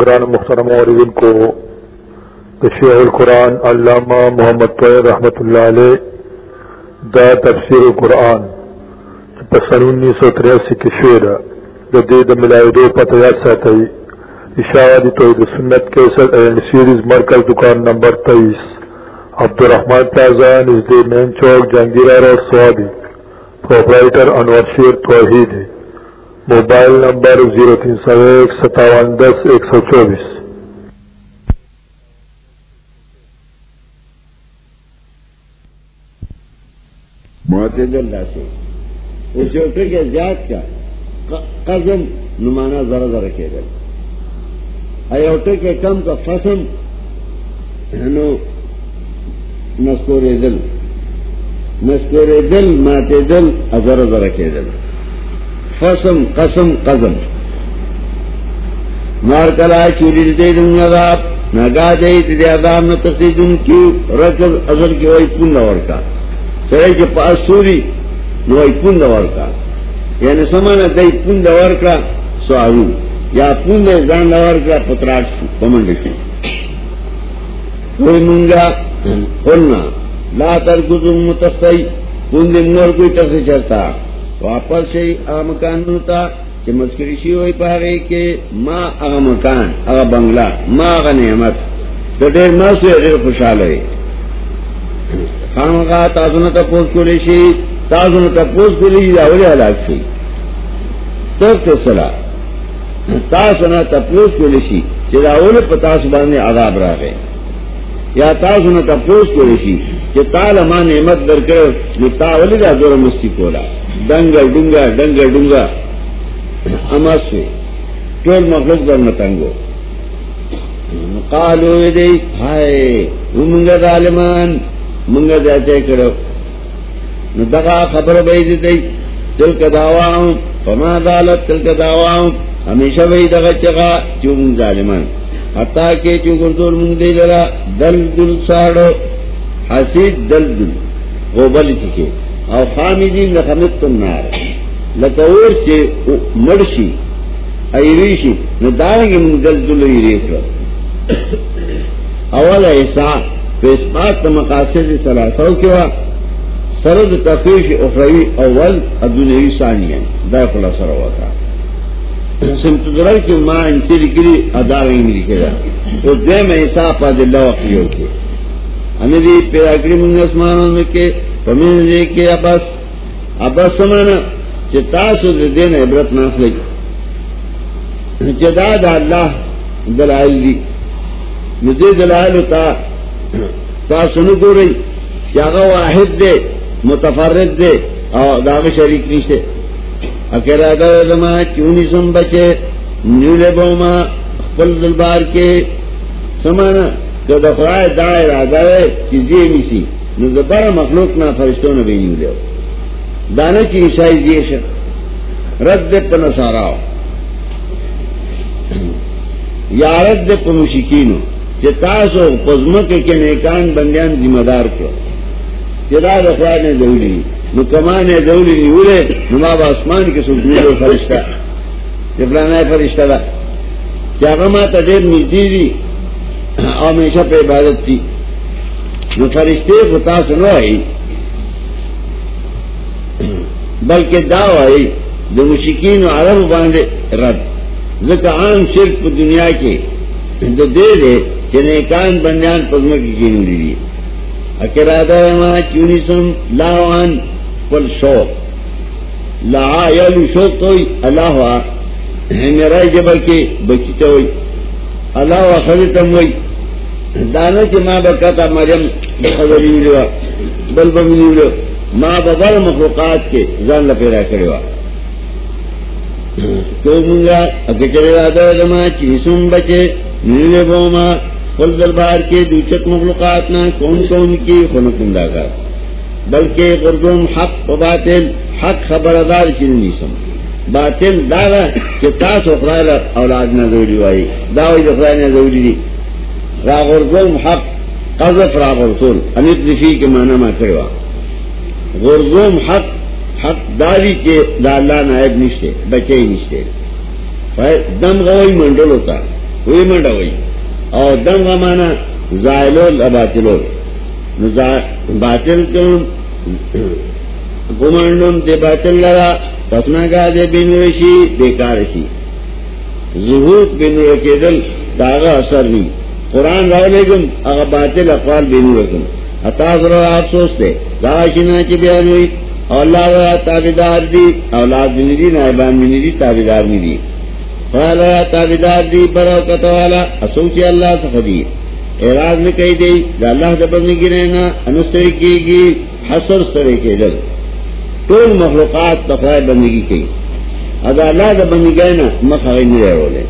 گران محترم عوردن کو شیخ القرآن علامہ محمد طویر رحمت اللہ علیہ دا تفسیر القرآن پسن انیس سو تریاسی کی شعر جدید ملائی دو پتیات ساتھی اشاعتی توحید سنت کیسٹ اینڈ سیریز مرکز دکان نمبر تیئیس عبدالرحمان پلازان از main Chowk, Jahangira road, Swabi. Proprietor Anwar Sher Tauheed ہے۔ موبائل نمبر زیرو تین سو ایک ستاون دس ایک سو چوبیس۔ معتدل سے۔ اس کے زیاد کا قزم نمانا ذرا ذرا کے دل ہاں، ایوٹے کے کم کا فسم نسکور دل۔ نسکور دل ماتے دل ازر ذرا کے دل۔ فسم قسم قزم. مار کلا چوری دے دوں گا نگا دے تیرے آدام نہ تصدیق کی رکل ازل کی وہی پن اور کا. سڑے کے پاس سوری وہی پن اور کا. یعنی سمانا دئی پن اور کا، سوارو. یا پن جان اور کا پتراٹ پمنڈ کی کوئی منگا، کھولنا. لا تر گزم متستئی پن دن مور کوئی ٹس چلتا واپس سے مکان ہوتا کہ مسکری شی ہوئی پارے کہ ماں اغا مکان اغا بنگلہ ماں اغا نعمت. تو ڈیر مس ہوئے ڈیر خوشحال ہوئے خام کا تازن تپوس کو لیشی تازن تپوس کو لیشی راولی ہلاک سی تب تو سلا. تاسنا تپوس کو لیشی کہ راولی پتاس باندھے عذاب را گئے یا تاسو تاسنا تپوس کو لیشی کہ تال اما نعمت در کر تاولی دا دور مستی کولا ڈنگا ڈنگا ڈنگا ڈنگا امس ٹول مخلوق در متنگو قالو دی ہائے وہ ظالمان منگا جاتے کرو نو دغا خبر بھائی دی دل کا فما دالت دل کا دعواؤں ہمیشہ بھائی دغا چگا چون ظالمان. حتا کہ چو گردول منگ دی لرا دل دل ساڑو، حسید دل دل غوبل چکے او خامدین جی لخمتم نار لکور چه مرشی ایریشی نو دارنگی من دلدل ایریش رو اول ایسا پہ اسپات مقاصد سلاسو کیا سرد تفریش اخروی اول ادنیوی ثانیہ دا خلا سر ہوتا سمت درر کی ماں انسی لکلی ادارنگی میں لکھے دا تو دیم ایسا پا دلہ وقیو کے۔ ہمیں دی پیدا کری منگ اسمانوں میں کے پمین دے کے ابس ابس سمانا چتاسو دے دین عبرت ناس لگی چدا دا اللہ دلائل دی۔ مجھے دلائل تا تاسو نو گو رہی۔ چاگا واحد دے، متفرد دے اور داغ شریک نیشتے۔ اکیرا دا دما چونی سن بچے نیولے بوما، خپل دلبار کے سمانا جو دفرائے دائر آدھائے چیزیں نیسی، نو زبر مخلوق نہ فرشتوں نے بھی نہیں لے دانے کی عیسائی دیش رد دے پن سارا یا رد پن شکین تاسو پزمک کے نیکان بندیان ذمہ دار کو جدا دفرا نے ضروری نو کمان نے ضروری نہیں اڑے نماب آسمان کے سوچنے کو فرشتہ. جبرانا فرشتہ تھا کیا کما تجیر ملتی تھی ہمیشہ پہ عبادت تھی نو فرشتے بتا سنو آئی. بلکہ داو آئی جو مشکین و عرب باندھے رد. ذکر عام شرک پہ دنیا کے. جو دے دے، کہ نیکان بنیان پدم کی گینو دی. اکرا دا چونی سم، لاوان پل شوق. لا یلو شوق تو اللہ میرا جب کے بچی تو اللہ خریدم ہوئی. دانا چی ماں بکتا مریم بخبری لوا بل بمینی ماں ببر مخلوقات کے زان لپیرا کروا تو منگا اگر چلے رادا دما چیسم بچے، نیلے بوما قل دربار کے دوچت مخلوقات نا، کون کون کی خنکندہ کا. بلکہ غردوم حق و باطل، حق خبر خبردار چننی سم باطل دارا کہ تاس اخرائل اولاد نہ ضروری وائی داوئی اخرائل نہ ضروری دی. راغرزوم حق، قذف راغرسول انت نفی کے معنی میں کروا غرزوم حق حق داری کے لالا نائب نشتے، بچے نشتے. دم گوئی منڈل ہوتا وہی منڈا ہوئی. اور دم کا مانا زائلو لباطلو باطل گمنڈم دے باطل لگا. پسنا کا دے بین رشی، بیکار شی. ظہور بین رکے دل داغا اثر نہیں قرآن راو لیکن اگر باطل اقوال بین رکم. اتاث رو آپ سوچتے داغا شنا کی بیان ہوئی. اللہ را تابدار دی. اولاد بھی نہیں دی، نائبان بھی نہیں دی، تابدار نہیں دی. قال را تابدار دی برکت والا اسوچی اللہ تخدی اعراض میں کہی دی دا اللہ دا بندی کی رہنا انستری کی گی حسر سرے کے دل ٹول مخلوقات تخوائے بندگی کی۔ ادا اللہ دا بندی گئے نا، مخ نہیں رہے۔ رولے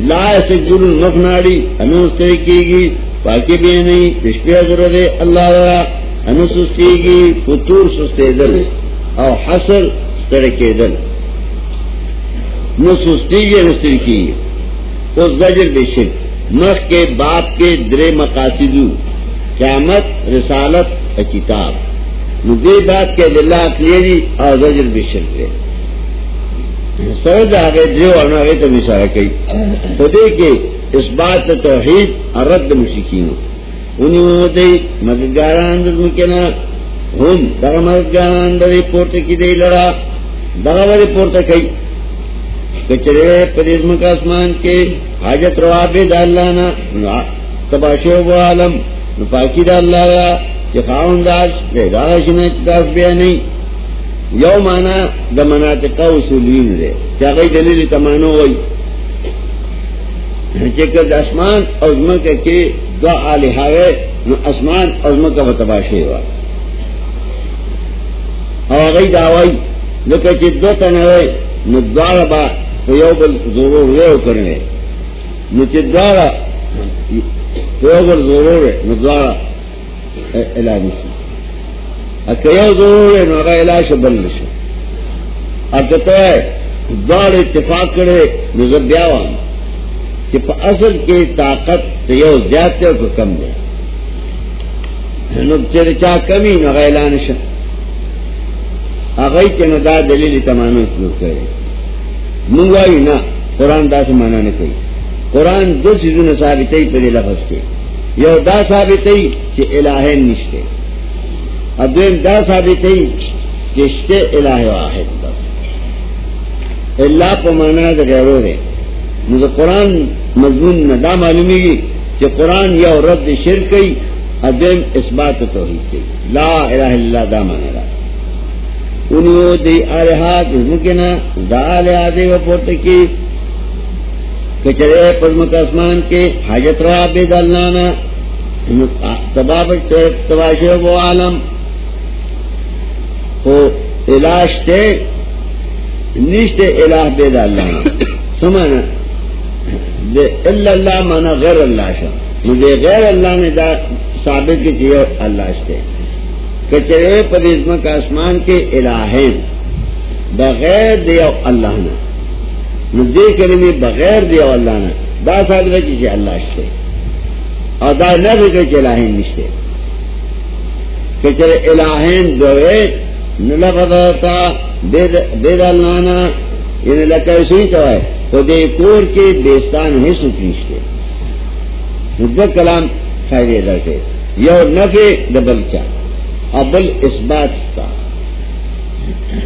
لا ایسے جرن مخ ناڑی انستری کی گی باقی بھی نہیں رشپیہ ضرورت اللہ را انو سستی گی فطور سستے دل او حسر سڑکے دل۔ نو سستی گی نستی کی۔ اس زجر بے شرک مخ کے باپ کے درے مقاصدو، قیامت، رسالت کتاب۔ نو دے بات کے دلہ اقلیری اور زجر بے شرک دے۔ سرد آگے جو اور آگے تو مثال کئی۔ خدے کے اس بات توحید اور رد مشکینوں انہیں مددگاران مکنا ہم دغا مددگاران دغی پورتا کی دی لڑا۔ دغا بری پورتا کئی۔ کچرے پریزم کا اسمان کے حاجت روابے دا اللہ نا. و عالم. نفاکی دا اللہ را. کہ خاون داس دے داغا شنا چتاس بیا نہیں یو مانا دا مناطقہ اصولین دے. کیا غی دلیل تمانو وئی چکر اسمان ازم کے دو آلحاوے نو اسمان ازم کا بتباشے ہوا. اور گئی دعوائی لکہ چی دو تنوے نو دوارا با یو بل ضرور ویو کرنے. نو دوارا ضرور نو دوارا علاج نشو اکا یو ضرور نو علاج بل تو ہے دوار اتفاق کرے، نو زب کہ اصل کی طاقت یو زیادہ کو کم دے. چر چا کمی نہ اعلان اگئی کے نہ دا دلیل تمام کرے. منگوائی نہ قرآن دا مانا نے کہی قرآن دو چیزوں نے ثابت پہلے لفظ کے۔ یو دا ثابت کہ الہ نشتے۔ ادوین دا ثابت کہ اشتے الہ واحد بس۔ اللہ کو مانا غیروں نے مجھے قرآن مضمون نہ دا معلومی گی کہ قرآن یا رد شر کئی ادیم اس بات تو ہی کئی لا الہ اللہ دا مانا را انہوں دی آلہات ممکنہ، دا آلہاتے و پورت کی کچرے پزمک اسمان کے حاجت رہا بے دلنانا تبابت و عالم۔ ہو علاش تے نشتے الہ بے دلنانا سمانا اللہ مانا غیر اللہ شاہ مجھے غیر اللہ نے دا ثابت کی اللہ سے۔ کچرے پرزم کا آسمان کے الہین۔ بغیر دیا اللہ نے۔ مجھے کرے بغیر دیا اللہ نے دا ثابت کی اللہ سے اور دا نہ بھی کہ الہین نشتے کچرے الہین دوے نہ لگتا بے اللہ نا یعنی لگتا اسی تو ہے تو دے کور کے بیستان ہے سوچیشتے دو کلام فائدے لڑکے یو نفے ڈبل چا. ابل اس بات کا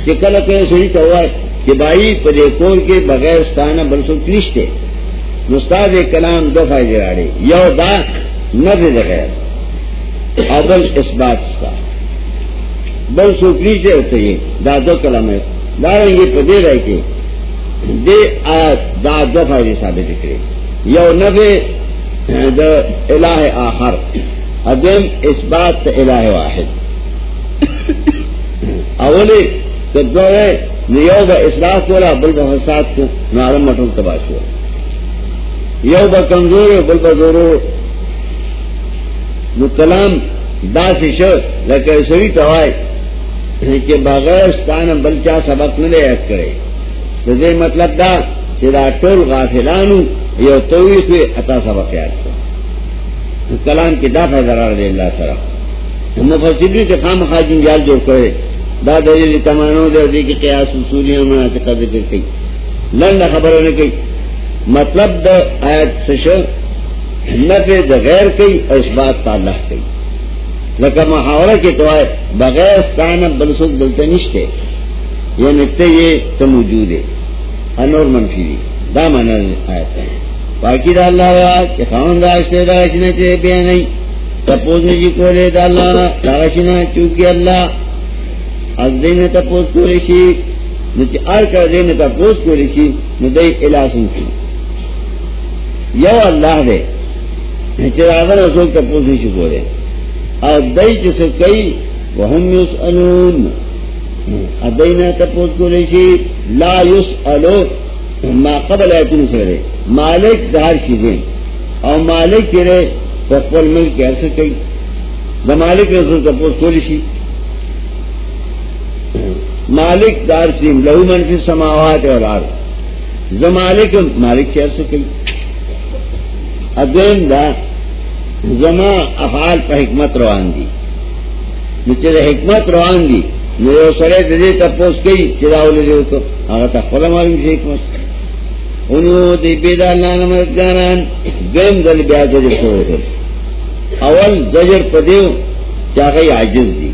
کہ کل کہ سڑی تو ہوا کہ بھائی پدے کور کے بغیر ستانہ بل سو کریشتے مستاد کلام دو فائدے راڑے یو دا نفے بغیر ابل اس بات کا بل سو کریشتے ہوتے یہ دا دو کلام ہے داریں گے پدے رہ کے دے آج دا دو فائدے ثابت کرے یو نبے دا الہ آخر ادم اس بات الہ واحد اولی دو ہے یو با اصلاح کولا بل با حساد کو نارم مٹل تباش ہوا یو با کمزور بل با ضرور نو کلام دا سی شو لیکن سوی توائے کہ بغیر ستان بلچا سبق نہ لے ایت کرے. دے مطلب دا کہ دا ٹول غافلانو یو توی تویق اتا سبق یاد کر کلام کی دا فائدہ دے اللہ سرا. مفسری کے خام خاجن جال جو کرے. دا دلیل تمانو دے دی کہ قیاس اصولی مناطقہ ذکر کی. لنڈا خبروں نے کہی مطلب دا آیت سشو نفع دا غیر کئی اور اس بات تعالیٰ کئی لکہ محاورہ کی تو آئے، بغیر ستانا بلسوک بلتے نشتے. یہ نکتے یہ تو موجود ہے. انور منفی دی. دا مانا آیت ہے. باقی دا اللہ را کہ خواہن دا اشتے دا اشنے تے بیا نہیں. تپوز نجی کولے دا اللہ، دا اشنا چونکہ اللہ از دین تا تپوز کولے شی، نو چې ار کړ دې نه تاسو کولی شي نو دای الاسم شي یو الله دې چې هغه رسول تاسو نشي کوله او دای چې څه کوي وهم یسالون ادینا تاسو کولی شي لا یسالو ما قبل ایتون سره مالک دار شي او مالک یې په خپل ملک کې څه کوي د مالک رسول تا تاسو کولی شي مالک دار سیم لہو منفی سماوات اور آر زمالک مالک چیر سکی ادوین دا زما افعال پہ حکمت روان دی. نچے حکمت روان دی میرے سرے دے تپوس کئی چراؤ لے تو آگا تا خلا معلوم سے حکمت انہوں دی بیدار لانا مددگاران، دویم دل بیا زجر شروع اول زجر پدیو چاگئی عجز دی.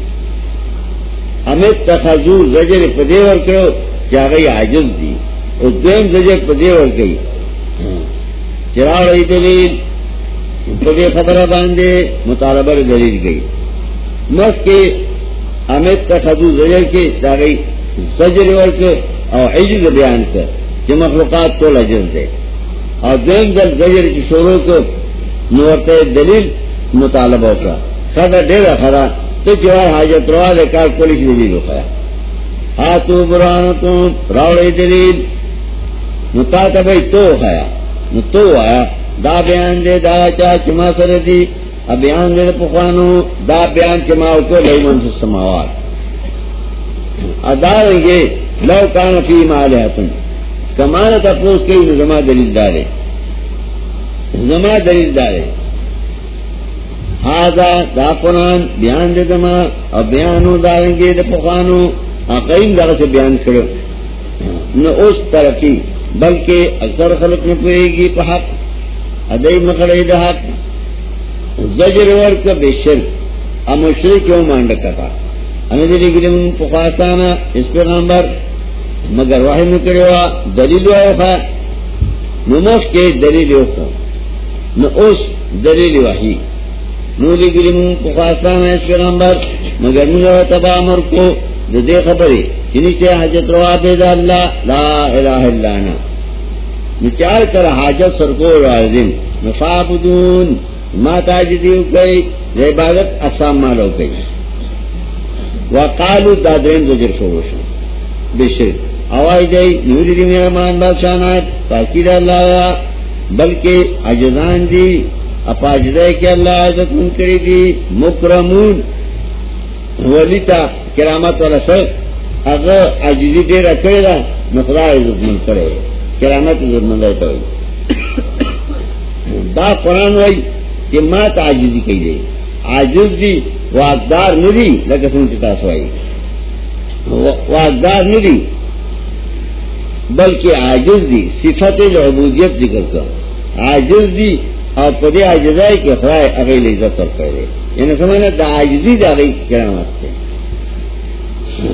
امت تخذو زجر پدے ور کرو کیا گئی عاجز دی۔ اور دویم زجر پدے ور گئی چرا رہی دلیل پدے خبر باندھے مطالبہ دلیل گئی۔ مس کے امت تخذو زجر کے کیا گئی زجر ور اور عجز بیان کر جو مخلوقات کو لجز دے۔ اور دویم دل زجر کی شوروں کو نورتے دلیل مطالبہ کا خدا ڈیرا خدا تو جوار حاجت روا دے کار پولیس دلیل اخایا ہوخایا آتو برانتو راوڑی دلیل۔ نتا تا بھئی تو خایا نو تو آیا دا بیان دے، دا چا چما سر دی۔ اب بیان دے پخوانو، دا بیان چما کو لئی منس سماوات ادا رنگے، لو کان فی مالحتن کمانا تا پوس کئی نو زما دلیل دارے۔ زما دلیل دارے۔ ہاضا دا قرآن بیان دے دما اور بیانو دارنگے دے پخوانو عقیم دار سے بیان کرو. نہ اس ترقی، بلکہ اکثر خلق نے پوئے گی پہ حق ادئی مکڑے دا حق. زجر ورک بے شرک امشری کیوں مانڈ کتا اندری گرم پخواستانا، اس پیغمبر مگر واحد نکڑے ہوا دلیل ہوا نموش کے دلیل ہو نہ اس دلیل واحد نولی گریم پخواستان ایس پیغمبر، مگر مجھے تبا امر کو جو دے خبری چنیچے یعنی حاجت روا پیدا اللہ، لا الہ اللہ نا نچار کر حاجت سرکو راردن نفابدون ما تاجدیو کئی دے عبادت اسام مالو کئی وقالو دادرین زجر شروشن بشر اوائی دی نوری دی میرا مان بادشانات پاکی دا اللہ، بلکہ عجزان دی۔ اپاجدے کے اللہ عزت من کری دی، مکرمون. ولیتا کرامت والا سر اگر عجزی دیر اکڑے دا نخدا عزت من کرے، کرامت عزت من دیتا ہوئی دا قرآن وائی کہ ما تا عجزی کئی دے. عجز دی، واقدار ندی، لکہ سنتی تاسوائی واقدار ندی، بلکہ عاجز دی، صفت العبودیت ذکر کر. عاجز دی اور پدے آجزائی کے خدای اگئی عزت اور کرے یعنی سمجھنا دا آجزی دا اگئی کرامت تے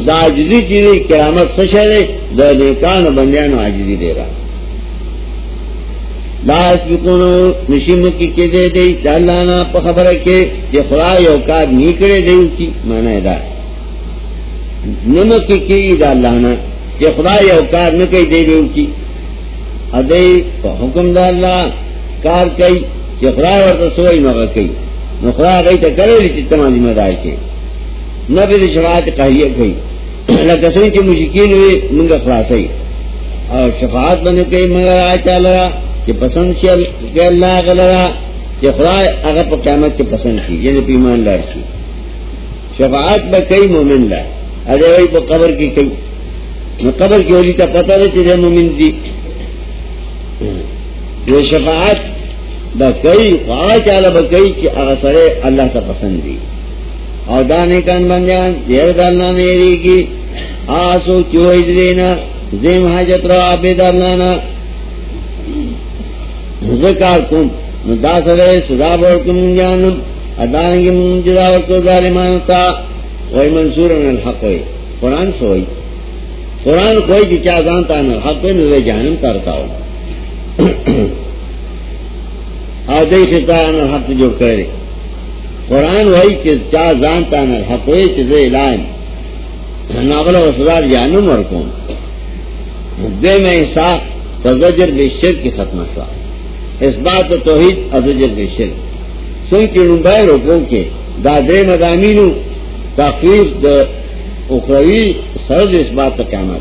دا آجزی چیزی کرامت سشرے دا نیکان و بندیان و آجزی دے رہا لا اسبقونو نشیم کی کے دے دے دا اللہ نا پا خبر کے کہ خدای اوقات نہیں کرے دے کی مانا ہے دا نمک کی کی دا اللہ نا کہ خدای اوقات نہ کئی دے دے کی ادے حکم دا اللہ کار کئی کہ خدا ورطا سوئی مغا کئی. نو خدا گئی تا کرے لی چتا ذمہ دار کے نہ پھر شفاعت قہیہ کئی لکسن چی مشکین ہوئی منگا خلاصی اور شفاعت بنے کئی مگر آچا لرا کہ پسند شی کہ اللہ غلرا کہ خدا اگر پا قیامت کے پسند کی یعنی پیمان لار کی شفاعت با کئی مومن لار. ادھے وہی پا قبر کی کئی قبر کی ہولی تا پتہ دے چیزے مومن دی یہ شفاعت بکئی خواہ چالا بکئی کہ اغسرے اللہ تا پسند دی. اور دانے کان بن جان دیر دالنا نیری کی، آسو چوئی دینا، زیم حاجت رو آبی دالنا ذکار کم دا سرے سزا بڑکم جانم ادائیں من جدا ورکو ظالمان تا. وہی منصور ان الحق ہوئی. قرآن سوئی. قرآن کوئی کی چاہ جانتا ہے حق ہوئی نوے جہنم ترتا ہو. آدھے خطا ان الحق جو کرے۔ قرآن وہی کہ چاہ جانتا ہے حق ہوئی چیزے لائن ناغل و سزار جہنم ورکوں دے میں حصہ فزجر بے شرک کی ختم شوا۔ اس بات توحید ازجر بے شرک۔ سن کی رنبائے روکو کے دادرے مدامین تخریف اخروی سرد اس بات کا قیامت۔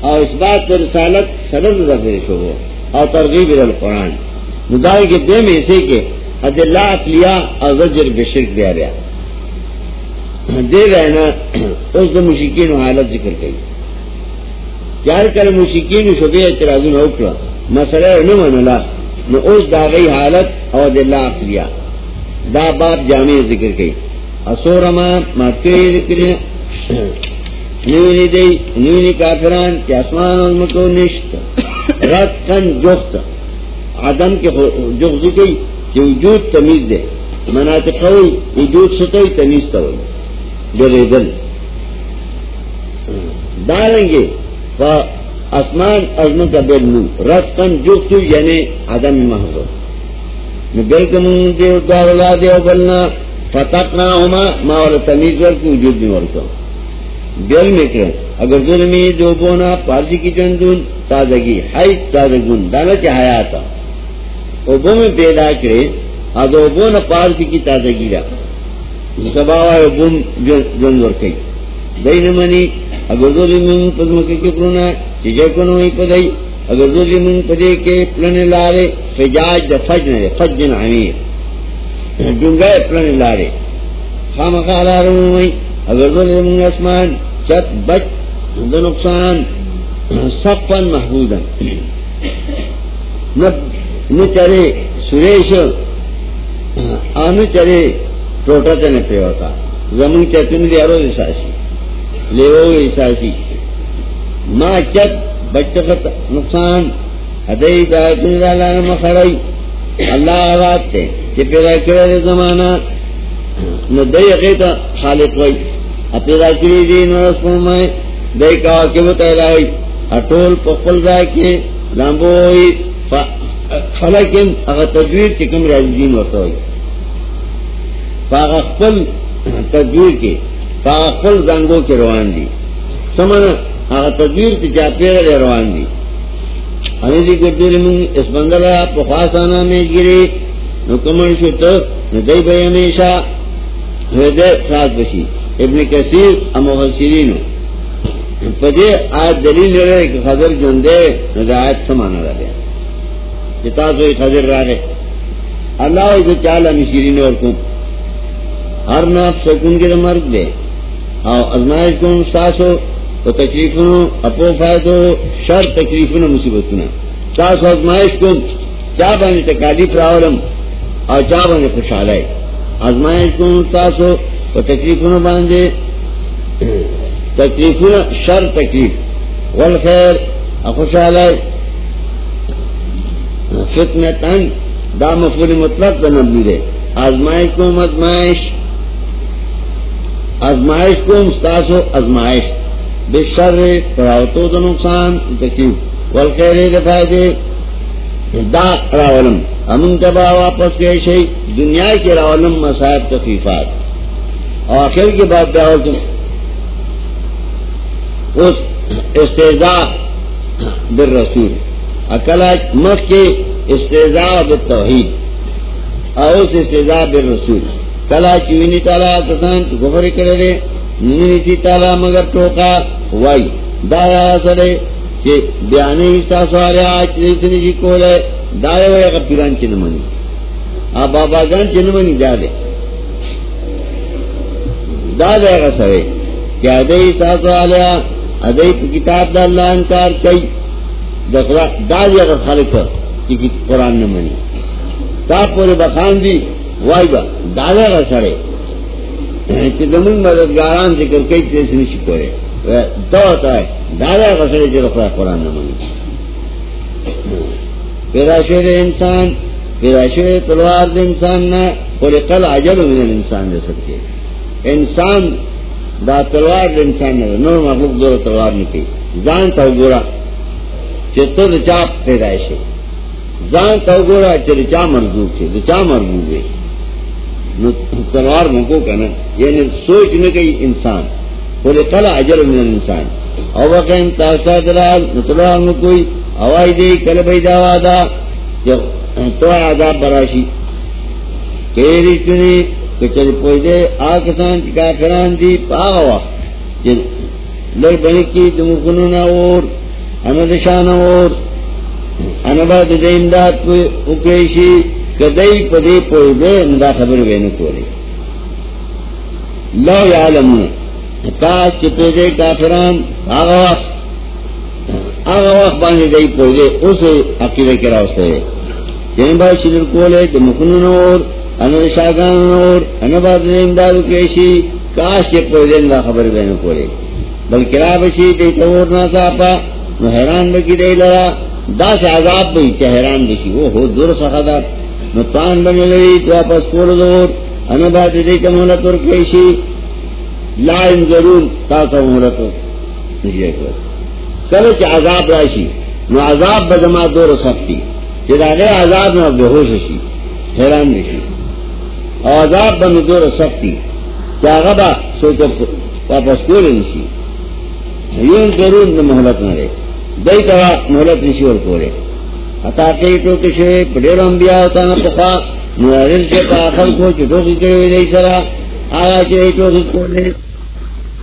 اور اس بات رسالت سرد زفرش ہو۔ اور ترغیب القرآن۔ مدار کے دے میں اسے کہ حد اللہ اقلیہ اور زجر بشرک دیا گیا۔ دے رہنا اس دو مشکین و حالت ذکر کری۔ چار کر مشکین شبہ اعتراض نہ مسئلہ نہ منلا نہ اس داغی حالت اور دلہ اقلیہ دا باب جامع ذکر کی اسورما ماتری ذکر نیونی دی نیونی کافران کی اسمان و مکو نشت۔ رد کن جخت عدم کے جخت کی کہ وجود تمیز دے. مناطق ہوئی، وجود ستوئی تمیز تو جگہ دل ڈالیں گے. آسمان ازم کا بل نو رت کن جخت یعنی عدم محض بل کے منہ دیو دولا دیو بلنا فتق نہ ہوما ماں اور تمیز ور کی وجود میں ورکو بل میں کرے اگر ظلمی دو بونا پارسی کی چندون تازگی ہائی تازگون، دانا چاہیا تھا اوبو میں پیدا کرے اد اوبو نہ پارسی کی تازگی رہا سبا بم جن ورکی دئی نہ منی، اگر ظلمی پدم کے پرونا چیزیں کو نہیں پدائی۔ اگر ظلم پدے کے پلن لارے، فجاج دا فجن دے، فجن عمیر۔ ڈنگائے پلن لارے۔ خام خالا روئی اگر ظلم اسمان چت، بچ دا نقصان سفن محبودا نہ چرے سریش آنو چرے ٹوٹا چنے پہ ہوتا۔ زمین چتن لے رو احساسی لے وہ احساسی ماں چت بچت نقصان ادئی مخڑئی اللہ آزاد تے کہ پیدا کرے زمانہ۔ نہ دئی عقیدہ خالق ہوئی پیدا کری دی میں کہ وہ اٹول پخل کے اگر پاغل تدویر کے کے روان دی. سمنا هغه تدبیر چې روان دي ان دې ګرځېلې موږ اس بندلا په خاصانه مې ګری نو کومل شو ته نو خاص بشي ابن کثیر ام مفسرین. په دې آیت دلیل لري چې حضر ژوندې نو د آیت سمانه راځي چې تاسو یې حضر راغې الله دې چاله مشیرین اور کو ہر نفس سکون کے مرگ دے. ہاں، اور ازمائش کو ساسو تو تکلیف اپو فائدو، شر تکلیف مصیبت چاہ سو ازمائش کو چاہ بنے تکالیف راولم، اور چاہ بنے خوشحال ہے آزمائش کو تاسو تو تکلیف باندھے تکلیف شر تکلیف. ول خیر خوشحال ہے فتن تن دا مفول مطلب کا نبی دے آزمائش کو ازمائش آزمائش کو مستاسو ازمائش بے شر پراوتو دا نقصان تکلیف. والخیر فائدے دا راولم. امن تبا واپس گئے شئی دنیا کے راولم مسائب تخفیفات اور آخر کے بعد بیاول تم اس استضاء بالرسول. اکلا مخ کے استضاء بالتوحید. اور اس استضاء بالرسول. کلا چوینی تالا کسان تو گفر کرے نینی نیتی تالا مگر ٹوکا، وائی. دایا سڑے کہ بیانے سوارے آج اتنی جی کو لے دایا ہوئے اگر پیران چن منی آپ بابا جان چن منی دا دے دا دے کہ ادئی ساس والیا ادئی کتاب دا اللہ انکار کئی. دخلا دا اگر خالق کہ قرآن نہ منی تا پورے بخان دی، وائی با دا دے گا سڑے چې زمون مددګاران ذکر کوي چې څه دادا غسړي چې خدای قرآن نه مانی پیدا شوی دے انسان پیدا شوی تلوار دے انسان نا قولی قل عجل من انسان دے سکتے انسان دا تلوار دے انسان نا نور مخلوق دور تلوار نکی زان تاو گورا چه تو دا چاپ پیدا شوی زان تاو گورا چه چا مرزوب چه چا مرزوب ہے تلوار مکو کنا یعنی سوچ نہ نکی انسان قولی قل عجل من انسان او وقیم تاستا دلال نو تلوار مکوی اوائی دے کل بیدا وادا تو عذاب براشی. کیری چنی کچھ پوئی دے، آکسان چی کافران دی، پاگا وقت لر بنی کی دمکنون اور اندشان اور. انباد دے امداد کو اکریشی، کدئی پدی پوئی دے اندا خبر بینو کولی لو یعلمون. کاش چپے دے کافران آگا وقت آگا وقت باندې دی پوهه اوس عقیده کې راوسته جن با شیر کوله د مخونو اور ان شاګان اور ان باندې امداد کېشي کاش چې پوهه نه خبر ویني کوله بلکې را بشي دې تور نه صاحب نو حیران بکی دی لرا۔ دا سے عذاب بھی چې حیران دشي او هو دور څخه دا۔ نو تان باندې واپس کول دور ان باندې دې ته مونږ تور لا ان ضرور تا ته مونږ ته نشي کوي عذاب راشي نو عذاب به زما دور سختي چې دا غي عذاب نه به هوش شي حیران نشي او عذاب به دور سختي چې هغه به سوچ واپس کول نشي یون ضرور نه مهلت نه لري دای ته مهلت نشي ورکوله اتا کې ټو کې شی پډېر انبیا او تا پخا نو هغه چې په اخر کو چې ټوکی کوي دای سره هغه چې ټوکی کوله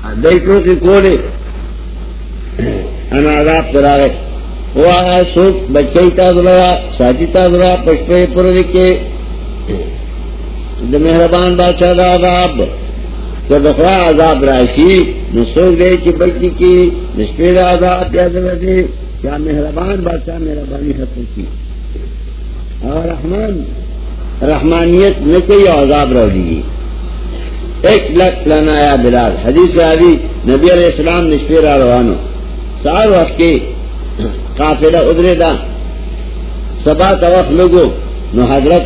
دای ټوکی کوله انا عذاب تراغے وہ آیا سوک بچائی تا دلوا ساتی تا دلوا پشپے پر دکے دا مہربان بادشاہ دا عذاب. تو دخرا عذاب راشی نسوک دے چی بچی کی نسپے دا عذاب پیاد دے. کیا مہربان بادشاہ مہربانی ختم کی. اور رحمان، رحمانیت نہ کوئی عذاب رو دی ایک لکھ لانا آیا بلال. حدیث راوی، نبی علیہ السلام نسپے را روانو. سار وقت کے قافلہ ادرے دا. سبا توق لوگو نو حضرت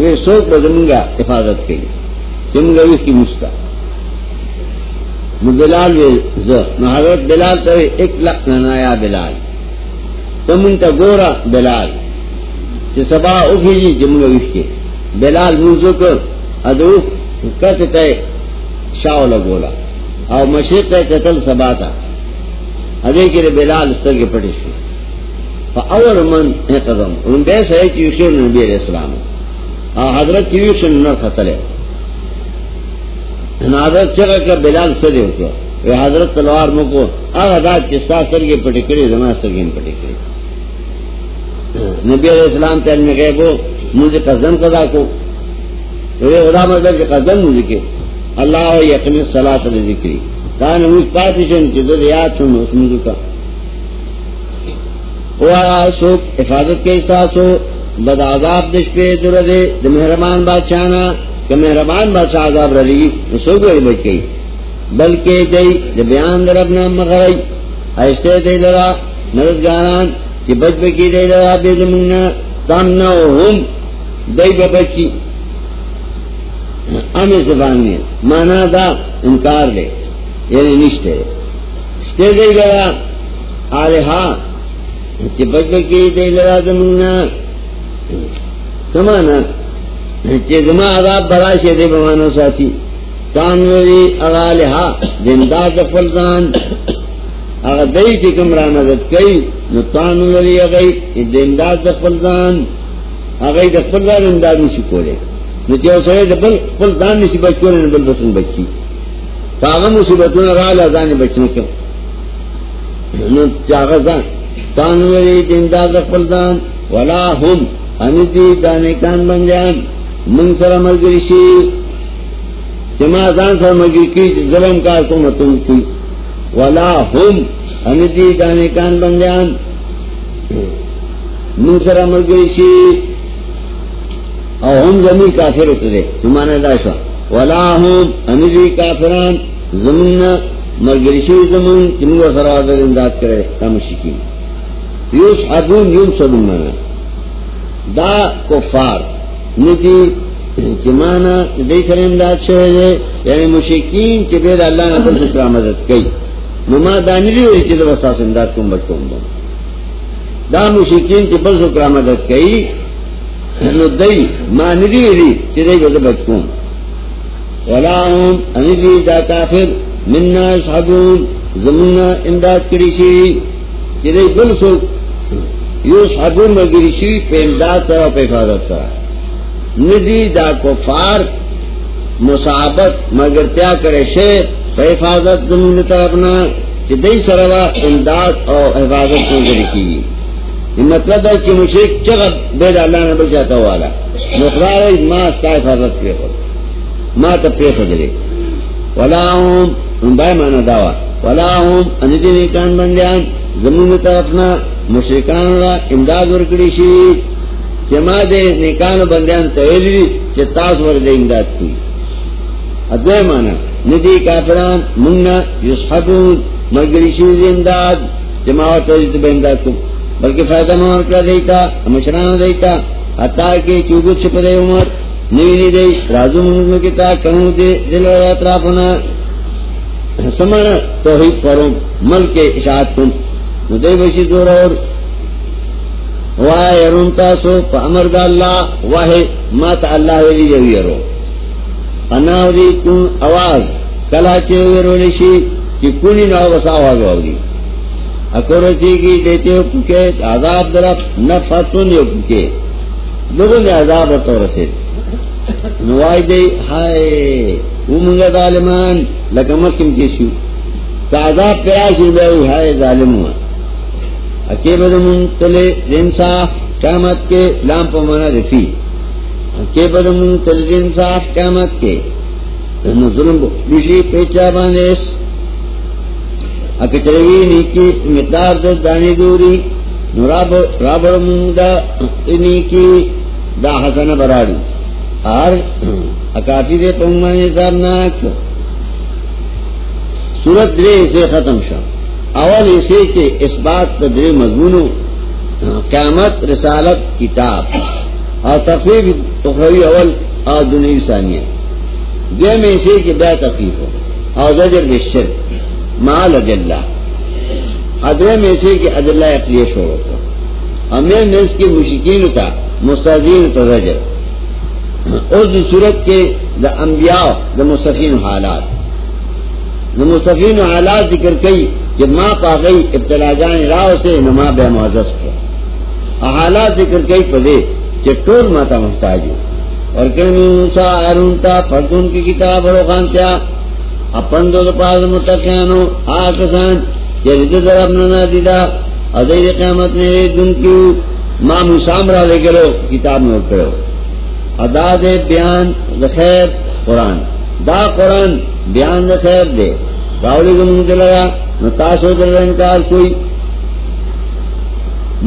وہ سوک بزمنگا حفاظت کے کی. جمگا اس کی مستا نو بلال وی زر نو حضرت بلال تو ایک لکھ لق ننایا بلال. تم تا گورا بلال. چې سبا اوخیږي جمله وشته بلال موزو کو ادو کته ته شاول او مشرق ته قتل سبا تا. ادے کے لیے بلال استر کے پٹے شو. فاول من قدم ان بے سہی کی یوشن نبی علیہ السلام. اور حضرت کی یوشن نہ قتل ہے حضرت چگا کا بلال سدے ہو کیا وہ حضرت تلوار مکو. اب حضرت کے ساتھ سر کے پٹے کرے زما سر کے پٹے کرے نبی علیہ السلام تیل میں گئے وہ مجھے قدم قضا کو. وہ خدا مطلب کہ قدم مجھے کے. اللہ یقین صلاح ذکری کان موږ پاتې شون چې د یاد شون اوس کا۔ او سو، حفاظت کې احساسو بد عذاب د شپې درته د مهربان بادشاہ نه که مهربان بادشاہ عذاب رلی وسو ګوري بچي بلکې دای د بیان درب نام مغړی ایسته دی لرا مرزګاران چې بچ بکی دی لرا به زمونږ تام نه هم دای به بچي امه زبان میں مانا دا انکار دے یعنی نشتے شتے دے گیا آلہا چی بچ بکی دے لرا زمانہ سمانا چی زمان عذاب براشے دے بمانو ساتھی۔ تانوری اغالہا دندار دفلدان اگر دئی چی کم را مدد کئی، نو تانوری اگئی دندار دفلدان اگئی دفلدان امداد نشی کولے نو چې سره د بل خپل ځان نشي بچول نه بسن بچي هغه مصیبتونه رااله ځان نو ولا هم من کی، ظلم کار کوم ته کوي ولا هم ان دي دانه کان من سره مرګري شي او هم زمین کافر اترے. نمانا داشوا ولا هم انجی کافران. زمین مرگرشی زمین چنگو سروازر امداد کرے کامشکین یوس حدون یون صدون مانا دا کفار. ندی چمانا دی سر امداد شوئے دے. یعنی مشکین چی بید اللہ نے پر سکرا مدد کئی. نما دا نلی ہوئی چی دا بساس امداد کم بچکم دا دا مشکین چی پر سکرا مدد کئی. نو دی ما نلی ہوئی چی دی بدا بچکم ولا هم انلی دا کافر، مننا صحبون زمنا امداد کری شی. چی دی بل سک یو صحبون مگری شی پہ امداد سر و پہ حفاظت سر ندی دا کفار مسابت مگر تیا کرے شیر حفاظت زمین طرفنا کہ دئی سروا امداد اور حفاظت کو ذری کی مطلب ہے کہ مشرق چغب بے اللہ نے بچاتا والا مقرار ماں اس کا حفاظت پہ ہو ماں تب پہ خدرے ولا ہوں بھائی مانا دعوا ولا ہوں اندی نیکان بندیان۔ زمین طرفنا مشرکان امداد ورکڑی شی۔ جما دے نیکان بندیان تیلی چه تاس ورد امداد کی۔ ادوی مانا، ندی کافران مننا یصحبون ملگری شوز امداد جما و تیلی امداد کو۔ بلکہ فائدہ مار کر دیتا مشران دیتا حتا کے چوگو چھپ دے عمر، نوی دے راجو منظم کی کنو دے دل و اطراف ہونا۔ سمر توحید مل کے اشاعت تم ندے بشی دور اور وائے تاسو امر دا اللہ وائے اللہ انا آواز، کلا چے ویرو لشی کہ نو بس آواز آوری اکورتی کی دیتے ہو پکے، عذاب درف نہ نفتون یو پکے۔ لوگوں نے عذاب ورطور رسید نوائی دی ہائے او منگا ظالمان لکا مکم کیسیو تا عذاب پیراشی بیو ہائے، ظالم ہوا۔ اکی بدمون تلے انصاف، قیامت کے لام پا مانا رفی اکی بدمون تلے انصاف، قیامت کے۔ ظلم بشی پیچا باندیس اکی چلوی نیکی مقدار دا دانی دوری، نو رابر مون نیکی دا حسن براڑی آر اکافی دے پنگمانی صاحب ناک سورت درے سے ختم شاہ اول اسے کہ اس بات تدری مضمون قیامت رسالت کتاب۔ اور تفریح اخروی اول اور دنیا ثانیہ۔ دو میں اسے کہ بے تفریح ہو۔ اور زجر بشر مال اجلّہ۔ ادرے میں سے کہ عدلہ اقلیہ شور ہوتا امیر نے اس کی مشکین تھا مستحدین تو زجر اس صورت کے دا انبیاء، دا مستفین حالات۔ دا مستفین حالات ذکر کئی جب ماں پا گئی ابتلا جان راؤ سے نما بے معزز کیا۔ حالات ذکر کئی پدے کہ ٹول ماتا محتاج اور کرمی موسا ارون تا فردون کی کتاب اور اپن دو پاس متقیانو آکسان جرد در اپنا دیدا ادھر قیامت نے دن کی ماں مسام را لے کرو کتاب میں کرو ادا دے بیان خیر قرآن۔ دا قرآن بیان دا خیر دے۔ راولی کو منہ لگا نہ تاسو دل انکار کوئی۔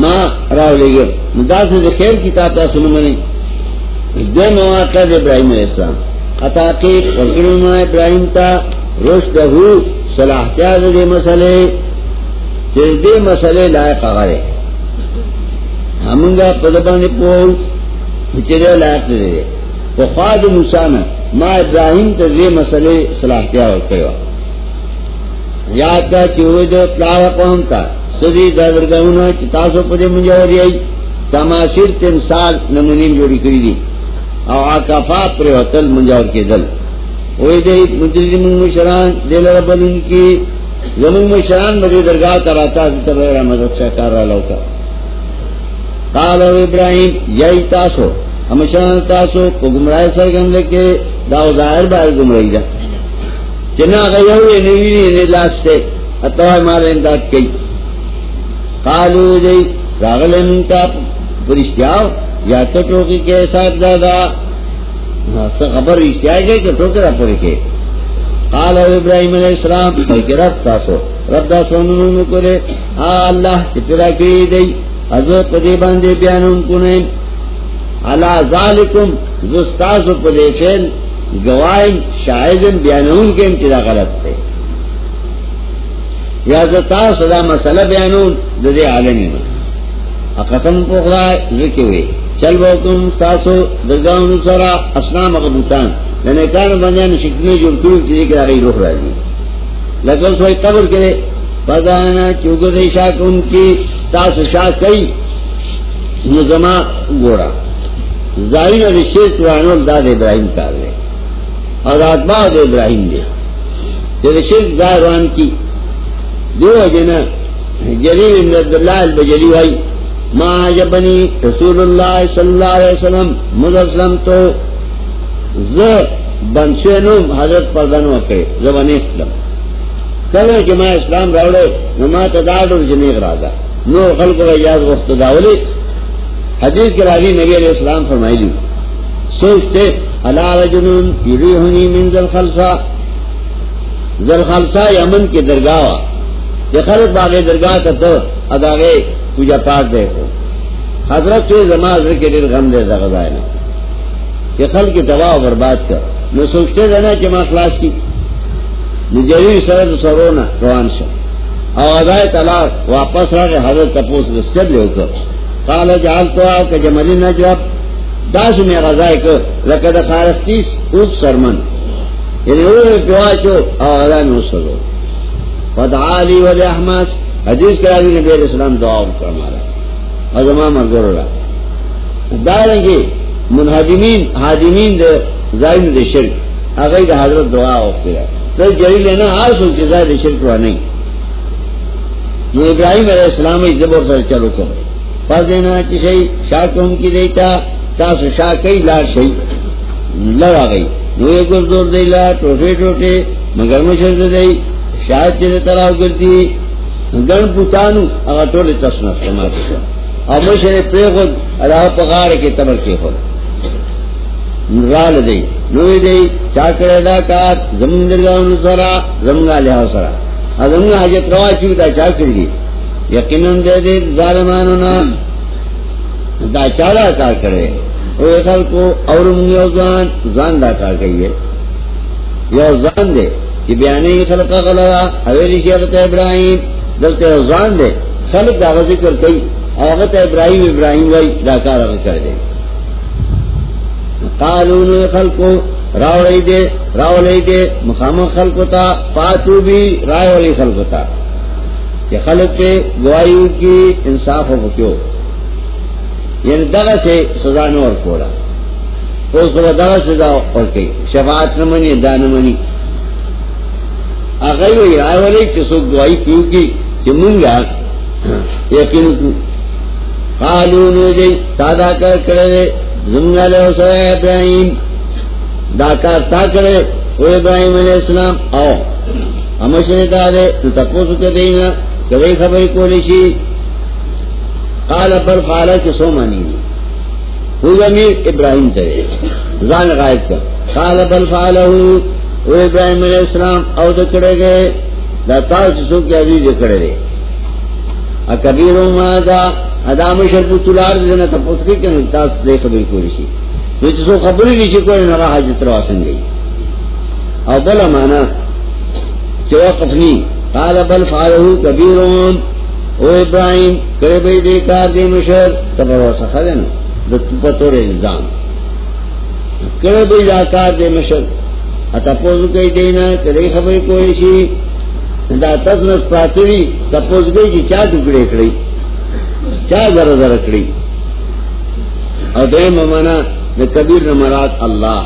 ماں راولی گئے ندا سے خیر کتاب تا سنو منی دو مواقع دے ابراہیم علیہ السلام۔ عطا عطاقی فرقنما ابراہیم تا رشد ہو صلاحتیاز دے مسئلے چیز دے مسئلے لائق آگرے ہمنگا پدبانی پول چیزے لائق دے دے۔ تو خواہد موسیٰ ما ابراہیم ته دې مسلې صلاحتیا ورکړو یاد دا چې وې د پلاو قوم ته سړي د درګاونه چې تاسو په دې منځوري ای تماشیر تمثال نمونیم جوړی کړی دي او عقفا پر هتل منځور کېدل وې دې مجرم مشران دل ربلن کی زمون مشران مدي درگاہ کراتا ته به مدد څخه را لوکا. قال ابراهيم یای تاسو ہمیشان تاسو کو گمراہ سرگند کے داو ظاہر باہر گمراہی دا. چنا گیا ہوئے، نوی نے لاستے اتوا مارے امداد کئی. قالو دی راغل منتا پرشتیاو یا تو ٹوکی کے ساتھ دادا۔ خبر اشتیا گئے کہ ٹوکے را پڑے کے قال ابراہیم علیہ السلام کہ رب تاسو، رب دا سونو نو کرے آ اللہ چې پیدا کړی دی۔ ازو پدې باندې بیانون کو نه علا ذالکم زستاز په دې فعل گواہی شاهدن بیانون کې امتدا غلط دی یا زتا صدا مسله بیانون د دې عالمي ما قسم په خدای ذکر چل بو تم تاسو درگاہوں سرا اسلام اقبوتان یعنی کان بندیان شکمی جور کرو چیزی کرا گئی روح راجی لیکن سوئی قبر کرے پدانا چوکو دی شاک ان کی تاسو شاک کئی. نظمہ گوڑا ظاہر اور شیر توانول داد ابراہیم کار لے اور اتباع دے ابراہیم دے. جیسے شرک ظاہروان کی. دو جنا جلیل ابن عبداللہ البجلی بھائی ما عجبنی رسول اللہ صلی اللہ علیہ وسلم مدسلم تو ز حضرت پردنو کرے زبان اسلام کلو کہ میں اسلام راوڑے نما تداڑ جنیغ رادا نو خلق و اجاز وقت داولے حدیث کے راضی نبی علیہ السلام فرمائی لی سوچتے اللہ رجنون یریحنی من ذل خلصہ۔ ذل خلصہ یمن کے درگاہ۔ یہ خلق باغ درگاہ کا تو اداغے پوجا پاٹ دے کو حضرت سے زماز کے دل غم دے دا غذائے نا۔ کہ خل کی تباہ برباد کر۔ میں سوچتے رہنا کہ ماں خلاص کی۔ جری سرد سرونا روان سے اور ادائے طلاق واپس رہا کہ حضرت تپوس رسد لے کر۔ قال جعل تو آ کہ جملی نجرب۔ داس میں غذائے کو لقد خارفتیس اوس سرمن۔ یعنی وہ پیوا چو اور ادا میں اس سرو فدعا لی ولی احمد حدیث کرا دی نبی علیہ السلام دعا کر مارا ازما مرگر رہا داریں گے منہدمین، حادمین دے زائن دے شرک۔ اگر دا حضرت دعا ہوتے تو جری لینا آج سوچ کے زائد شرک ہوا نہیں۔ یہ ابراہیم علیہ السلام زبر سر چلو کرو پس دینا چی شاہ کم کی دیتا، تاسو شاہ کئی لار شئی۔ لڑا گئی۔ نو ایک دور دی لا، ٹوٹے ٹوٹے، مگر مشرد دی شاہ چیزے تراؤ کرتی گن پوتانو اگر ٹوٹے تصنف سماتی شا اور مشر پری خود اللہ پغار کے تبر کے خود۔ رال دی نوی دی، چاکر دا کار زمین درگاہن سرا زمگا لحاو سرا۔ اور زمگا حجت روا چیوتا چاکر دی۔ یقیناً دے دے ظالمانو نا، دا چالا کار کرے۔ او خل کو اور یو ځان ځان دا کار کوي یو ځان دے۔ چې بیانې خلق غلا اویلی شیخ ابراهیم دلته ځان دے، خلق دا ذکر کوي هغه ته ابراهیم ابراهیم وای دا کار هغه کړی دی قالون خلقو راوړی دے راولې دے مخامخ خلقو ته پاتو بھی راولې خلقو ته کہ خلق کے گواہیوں کی انصاف ہو کیوں؟ یعنی دغا سے سزا نہ اور کوڑا۔ اس کو دغا سزا اور کئی۔ شفاعت نہ منی۔ دا نہ رائے والے کہ سو گواہی کیوں کی کہ منگا یقین کو. قالون ہو جئی تادا کر کرے زمگا لے سر ابراہیم. داکار تا کرے او ابراہیم علیہ السلام، آؤ. ہمشنے دارے تو تپوسو کے دینا کدی خبرې کولې شي قال پر فعل کې سو مانی دي هو زمير ابراهيم ته ځان غائب کړ قال، بل فعله او ابراهيم عليه السلام او د کړه گئے، دا تاسو څو کې دي د کړه دي ا کبیر ما دا ادم شرط تلار دې نه تاسو کې کنه تاسو دې خبرې کولې شي نو چې څو خبرې نشي حاجت رواسن دي او بل معنا چې وقفني قال بل فعله کبیرون، او ابراہیم کرے بھئی دے کار دے مشر تبر وسخہ دے نا دا پتور الزام۔ کرے بھئی دا کار دے مشر۔ اتا پوزو کئی دینا کدے خبری کوئی شی، دا تسنس پراتوی تا پوز گئی چی جی چا ٹکڑے کڑی، چا ذر ذر کڑی۔ او دے ممانا، دا کبیر نمرات اللہ۔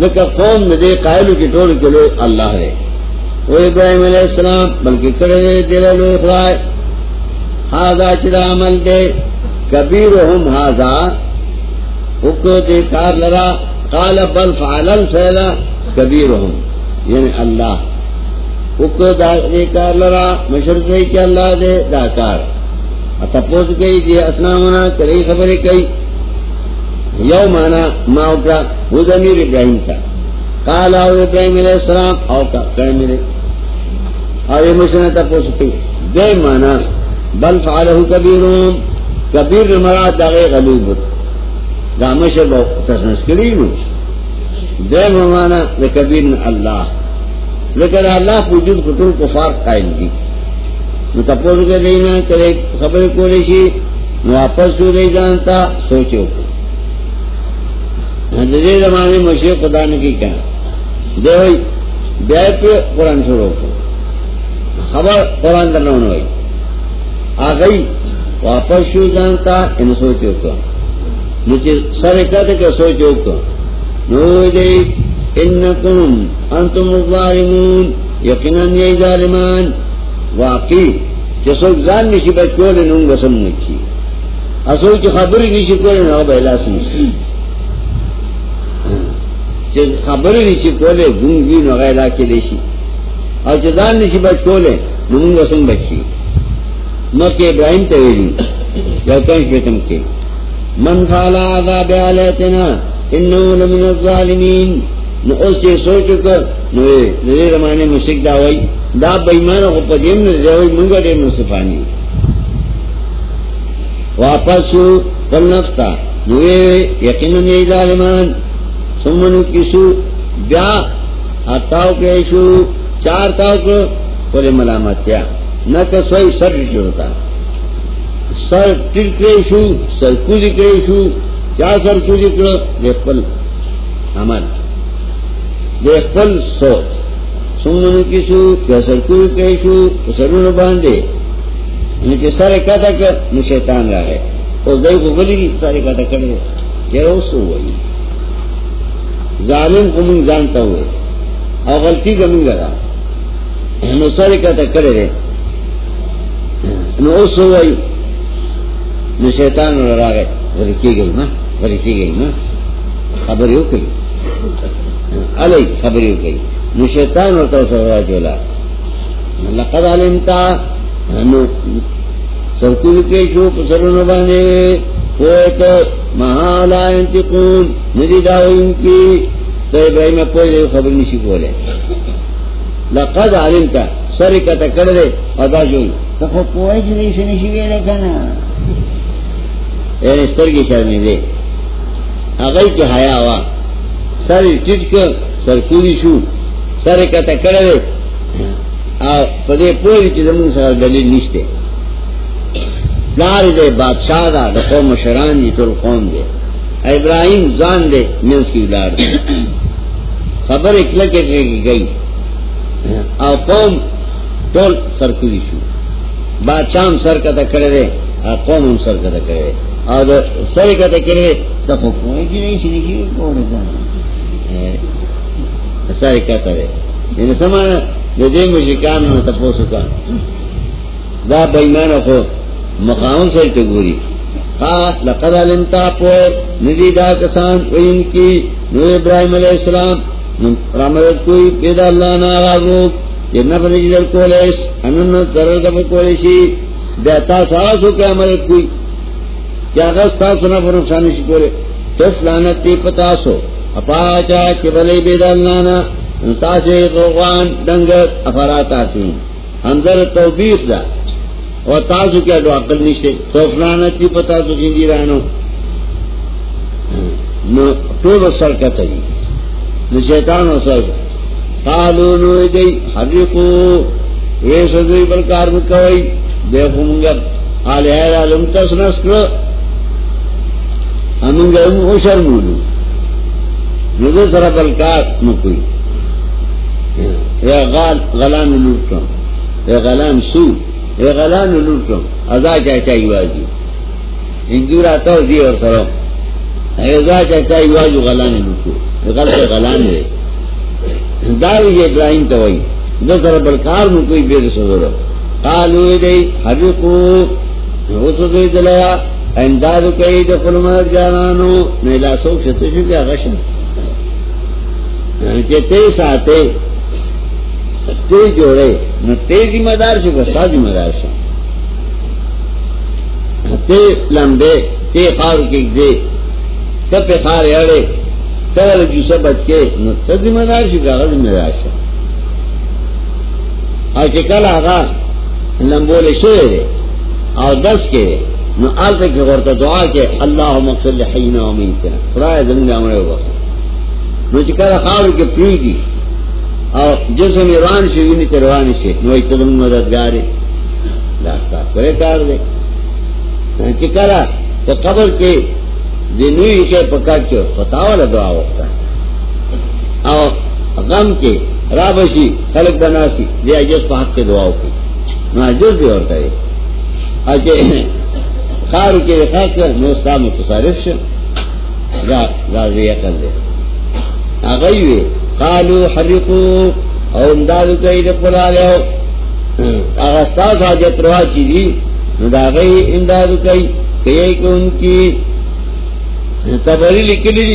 دا قوم دے قائلو کی ٹول کے لیے اللہ ہے وہ ابراہیم علیہ السلام، بلکہ کرے دل لو خدای۔ ہاضا چدا عمل دے کبیر ہم ہاضا حکو دے کار لرا، قال بل فعلن سیلا کبیر ہم یعنی اللہ۔ حکو دے کار لرا مشرق دے کہ اللہ دے دا کار۔ تپوس گئی، دی اسلامنا کرے خبریں کئی۔ یو مانا، ما اکرا، وہ ضمیر ابراہیم تھا۔ قال او ابراہیم علیہ السلام او کا کڑ ملے اور یہ مشن تپوس کی۔ دے مانا، بل فعلہ کبیرون کبیر مراد داغے غلوب۔ دا مشر با تسنس کری نو۔ دے مانا دے کبیر اللہ. لیکن اللہ پوجود کتل کفار قائل دی. نو تپوس کے دینا کرے خبر کو لیشی واپس ہو رہی جانتا سوچو کو دے زمانے مشیر خدا نے کی کہا؟ دے ہوئی بے پہ قرآن شروع کو خبر قرآن کرنا ہوئی. آ گئی، واپس شو جانتا، ان سوچو کو مجھے سر کہتے کہ سوچو کو نو دے انکم انتم الظالمون یقیناً یہ ظالمان. واقعی جسوک زان نشی بچکول نونگ بسم نچی اصول کی خبری نشی کول نو بہلا سنشی خبری نشی کولے گونگی نو غیلا کے دیشی. اور جزان نشی بچکولے نونگ بسم بچی. مکہ ابراہیم تویلی یا کنش بیتم کے من خالا عذاب علیتنا انہو لمن الظالمین. نو اوس چې سوچ وکړ نو دې زمانه مشرک دا وای دا بېمانه خو په دې نه دی وای مونږ دې مصفانی واپس ول نفتا. نو یقینا نه ظالمان. سمونو کیسو بیا اتاو کې شو، چار تاو کو پر ملامتیا نہ کہ سوئی سر جوړتا سر ټیټ کړی شو، سر کولی کړی چا سر کولی کړو دې خپل عمل دے خپل سوچ۔ سنگنو کی شو، کیا سر سرکور کئی شو؟ سرونو باندے یعنی کہ سارے کہتا کہ نو شیطان را ہے۔ اس دائی کو گلی گی سارے کہتا کر دے یہ رو سو ہوئی۔ ظالم کو من جانتا ہوئے اور غلطی کا من گرا نو سارے کہتا کر دے نو اس ہوئی۔ نو شیطان را گئے غلی گئی نا؟ گئی نا؟ خبر یو کئی علی گئی. نو شیطان اور تو جولا لقد علمتا نو سرکول کے شو باندے محالا انتقون. ندی کی. تو ابراہیم کوئی خبر نشی کولے. لقد علمتا سر کتا کر دے اور دا جوئی تو کوئی گئے یعنی سترگی شرمی دے. اگئی کی حیاء وا. سر ٹٹ کر، سر پوری شو. سر کتا کرے پدے پوری چیز من سر دلیل نشتے پلار دے بادشاہ دا دا قوم شران دی تر قوم دے. ابراہیم زان دے منس کی اولاد دے. خبر اکلا کے گئی. اور قوم ٹول سر پوری شو. بادشاہ سر کتا کرے دے اور قوم ہم سر کتا کرے اور سر کتا کرے تو کوئی چیز نہیں سنی کی کوئی سارے کہتا ہے۔ یعنی سمانا دے مشکان میں تپوسو کا دا بیمانو کو مقام سے تو گوری۔ خاص لقد علمتا پور ندی دا کسان وین کی نو ابراہیم علیہ السلام۔ رحمت کوئی پیدا اللہ نا آغازو جب نفر جدر کولیس انن ضرر دب کولیشی بیتا ساسو کیا مدد کوئی۔ کیا غستا سنا پر نقصانی شکولے تس لانتی پتاسو اپا اپاچا کہ بلے بے دلنا تاسے غوغان ڈنگر افرات آتی اندر توبیخ دا. اور تاسو کیا دو عقل نشتے. سوفلانا تی پتا سو کندی رانو. نو طول سر کا تری جی. نو شیطان و سر. قالو نو دی حریقو ویسا دوی بلکار مکوئی. دیکھو منگا. آلی حیر آلم تس نسکر امنگا ام اوشر مولو نظر سر بلکار مکوئی یا غال غلان لوٹم یا غلان سو۔ یا غلان لوٹم ازا چاچا یوازی ہندو آتا ہو دی اور سرم ازا چاچا یوازو غلان لوٹو غل سے غلان ہے داوی یہ ابراہیم تو وہی۔ دو سر بلکار مکوئی بیر سدر قالو دی حرقو غصو دی دلیا اندازو کئی دخل مدد جانانو نیلا سوک شتشو کیا غشن. یعنی تیز آتے تیز جوڑے نہ تیز ذمہ دار سے بستا ذمہ دار سے تے لمبے، تے خار کے دے کب خار اڑے کل جوسا بچ کے نہ تو ذمہ دار سے کہا ذمہ دار سے اور کل آگا لمبولے شیر اور دس کے نہ آل تک غورتا دعا کے اللہ مقصد حینا امین خدا زمین عمرے وقت نو چې کله خاور کې پریږدي او جسم روان شي ویني ته روان شي نو ایت دم مددګار دا تاسو کار دی چکرا تو قبر کے دنوی کے پکڑ کے فتح دعا ہوتا اور غم کے رابشی خلق بناسی۔ دے اجس پاک کے دعاؤں کی نہ اجس بھی اور کرے۔ اجے خار کے خاص نوستا متصارف سے راضیہ کر دے. آگئی وے کالو حریقو اور امداد کئی پلا لو اگستا حاجت روا چی چیزی گئی امداد کئی کئی، کہ ان کی تبری لکھ لی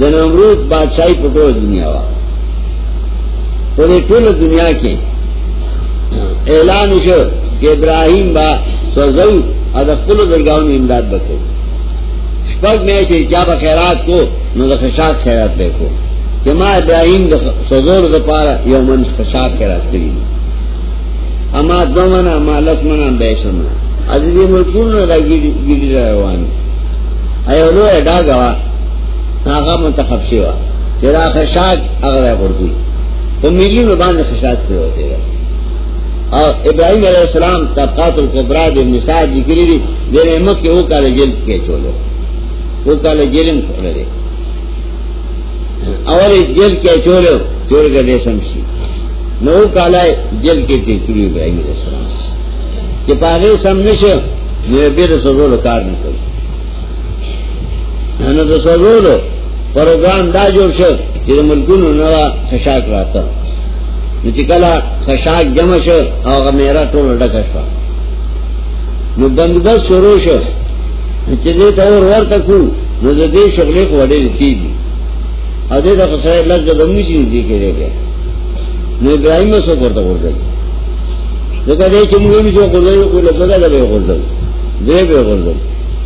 دن امروت بادشاہی پٹو دنیا وا. پورے ٹول دنیا کے. اعلان اشو کہ ابراہیم با سوزو ادب کل درگاہ میں امداد بچے پگ میں سے کیا بخیرات کو نہ خشاک خیرات دیکھو کہ ماں ابراہیم سزور دپارا یومن خشاک خیرات کری اما دو منا اما لس منا بیس منا عزیزی ملکون نہ گیری روانی ایو لو اڈا گوا آغا منتخب شوا چرا خشاک اگر اغلا پڑتی تو میلی میں باندھ خشاک پہ ہوتے گا اور ابراہیم علیہ السلام طبقات القبرا دے، نساء ذکری دی دیر احمد کے وہ کالے جلد کے چولے۔ وہ کالے جیلم کھولے دے۔ اور جیل کے چولے چور کا دے سمسی نہ وہ کالا جیل کے تھی ابراہیم علیہ السلام۔ کہ پاگے سمجھ میرے بیر سزول کار نہیں کوئی نہ تو سزول پروگرام دا جوڑ شو کہ ملکون نوا خشاک راتا کلا خشاک جمع شو او میرا ٹول ڈکا شو نو بندوبست شروع شو. چلے تو اور ور تکو نو دے شغلے کو وڈے تی دی ا دې دا خسرے لږ د دمنی شي دي کې دی. نو ابراهيم سو ورته ورته دغه دې چې موږ جو کولای کو له څنګه دا به ورته دې به ورته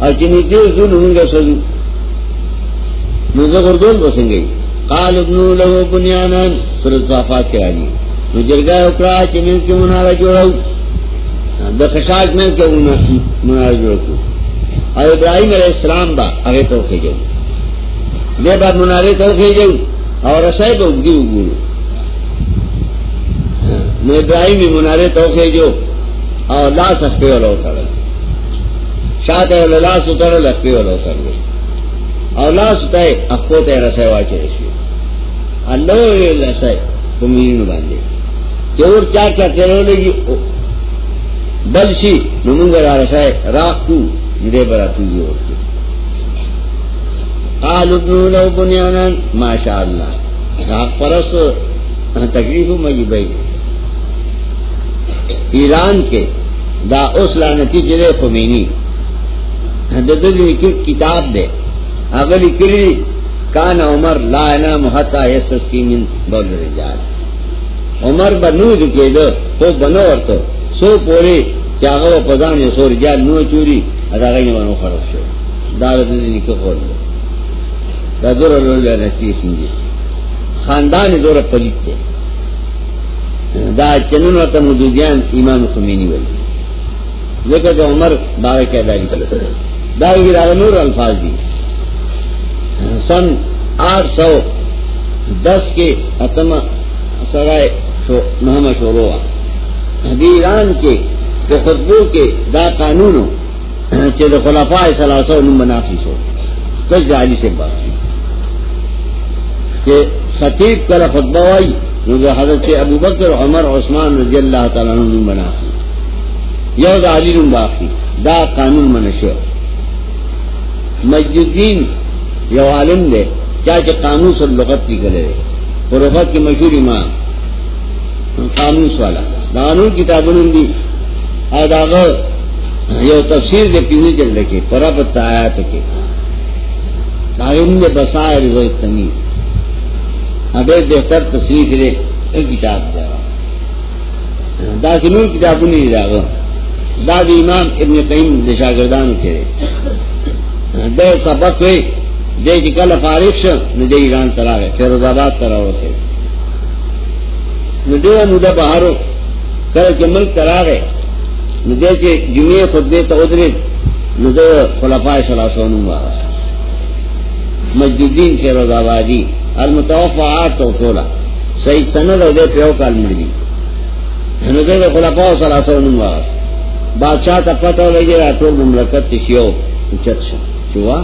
ا چې نه دې زو موږ سره نو زه ورته وسنګي قال ابن له بنيانا سورۃ صافات کې راځي. نو جرګه وکړه چې موږ کې مناره جوړو د خشاک میں کہ مناره جوړو اور ابراہیم علیہ السلام با اگے تو کھیجو دے بعد منارے تو کھیجو اور رسائی با اگی اگورو میں ابراہیم منارے تو کھیجو اور لا سختے والا اتر شاہ والا لا ستر لختے والا اتر گئے اور لا ستائے اخو رسائی واچے رسی اللہ رسائی تو میری باندھے چور چار کیا تیرو لگی بلشی نمونگا رسائے راک تو میرے برا تجھے ہوتے قال ابن لو بنیانا ماشاء اللہ راک پرس تکلیف مجی بھائی ایران کے دا اس لانتی جرے خمینی۔ کتاب دے۔ اگر لکلی کان عمر، لا انام حتا یسس کی من بول رجال۔ عمر بنو دکے دو تو بنو اور تو سو پورے چاغو پدان سو رجال نو چوری ادا غي نو خراب شو دا د دې نیکه کول دا دور له له چې څنګه خاندان دور پلیت دی. دا چنونو ته مودودیان امام خمینی وایي ځکه چې عمر باغ کې اداري کړل دا یې را نور الفاظ دي سن 810 کے اتما سرائے محمد شوروا ایران کے تو خطبوں کے دا قانونوں چې د خلفای ثلاثه نوم منافي شو څه جالي سے بات چې خطیب کله خطبه وای نو حضرت ابو بکر، عمر، عثمان رضی الله تعالی عنہ نوم منافي یو د علی نوم باقی، دا قانون منشو مجد الدین یو عالم دی چا قانون سره لغت کی کړي په لغت کې مشهور امام قانون والا دا قانون کتابونه دي او داغه یو تفسیر دے پینی جل لکے پرابط آیات کے تعلیم دے بسائر رضو تمیز. ابے بہتر تصریف دے ایک کتاب دے دا سنور کتابوں نہیں راغ دا دی امام ابن قیم دے شاگردان کے دے سبق ہوئے دے جکل فارغ شو، نو دے ایران ترا گئے فیروز آباد ترا سے نو دے مودا بہارو کر کے ملک ترا گئے ندے کے جمعے خطبے تو ادرے ندے خلفائے سلاسون مجد الدین فیروز آبادی المتوفا آٹھ سو سولہ صحیح سند ادے پیو کال مڑی ندے خلفا سلاسون بادشاہ تا پتہ لگے رہا تو مملکت تشیو اچت شا چوا۔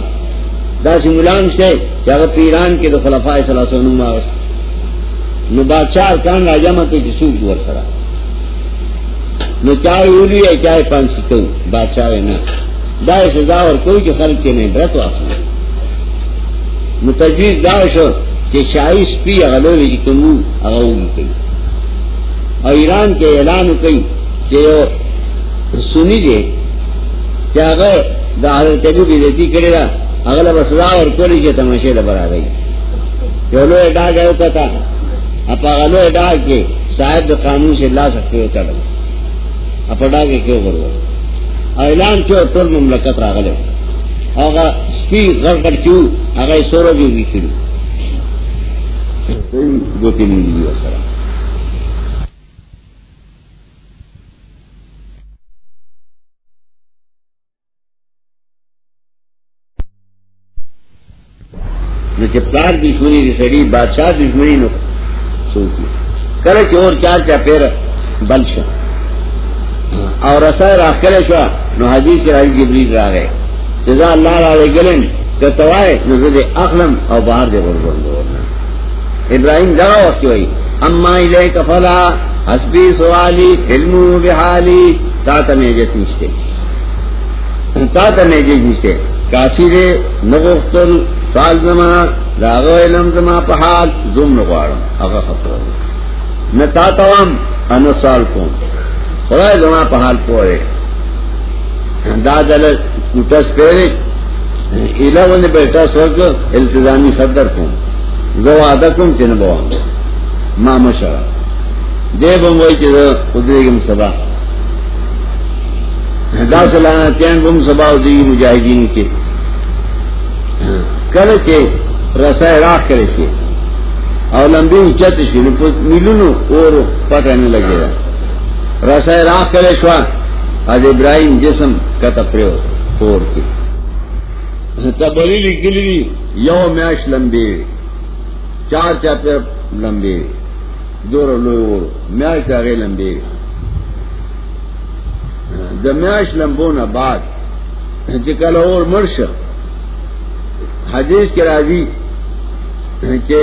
دا سی ملان سے چاہا پیران کے دو خلفاء صلی اللہ آغست نو بادشاہ ارکان راجہ مکے جسو دور سرا. نو چاہے اولی ہے، چاہے پانسکو بادشاہ ہے نا. دا سزا اور کوئی کہ خلق کے نہیں برت واقعی نو تجویز دا شو کہ شاہی سپی اغلو لی کمو اغاوگی کئی. اور ایران کے اعلان کئی کہ سنی دے کہ اگر دا حضرت کبھی بھی دیتی کرے گا اگلا بسدا اور کولی کے تماشے لبر آ گئی. چلو اڈا گئے ہوتا تھا اب اگلو اڈا کے شاید قانون سے لا سکتے ہو چڑھ اپڈا کے کیوں کرو؟ اور اعلان کیوں ٹول مملکت راغلے اگر سپی غر کر کیوں؟ اگر سورو بھی بھی کیوں؟ دو تین سر پلار دشمنی سڑی، بادشاہ دشمنی نو سوچی کرے چور چار چا پیر بل بلش اور اثر راہ کرے شو، نو حدیث راہی جبریل را گئے۔ جزا اللہ را گلن، کہ توائے نزد اقلم او باہر دے غربان دورنا ابراہیم دغا وقت ہوئی۔ اما الہ کفلا حسبی سوالی علمو بحالی۔ تا تا میجت نشتے تا تا میجت نشتے کافی دے، نغفتل سوال زما راغو علم زما پہال زم نغوارم اگا خطر نتا توام انو سوال کون خدای زما پہال پورے دا دل کوٹس پیرے ایلا ونی بیٹا سوک التزامی صدر کون زو آدھا کون چن بوام ما مشرا دے بموئی چیز خدریگم سبا. دا سلانا تین بم سبا دیگی مجاہدین کے کل کے رسائے راک کرے سے اور لمبی اچت شی ملونو اور پتہ نہیں لگے گا رسائے راک کرے شوا آج ابراہیم جسم کا تپڑے پور کے تبلی لکلی یو میاش لمبے چار چاپے لمبے دور لو میاش آگے لمبے د میاش لمبو نہ بعد کل اور مرش حدیث کے راضی کہ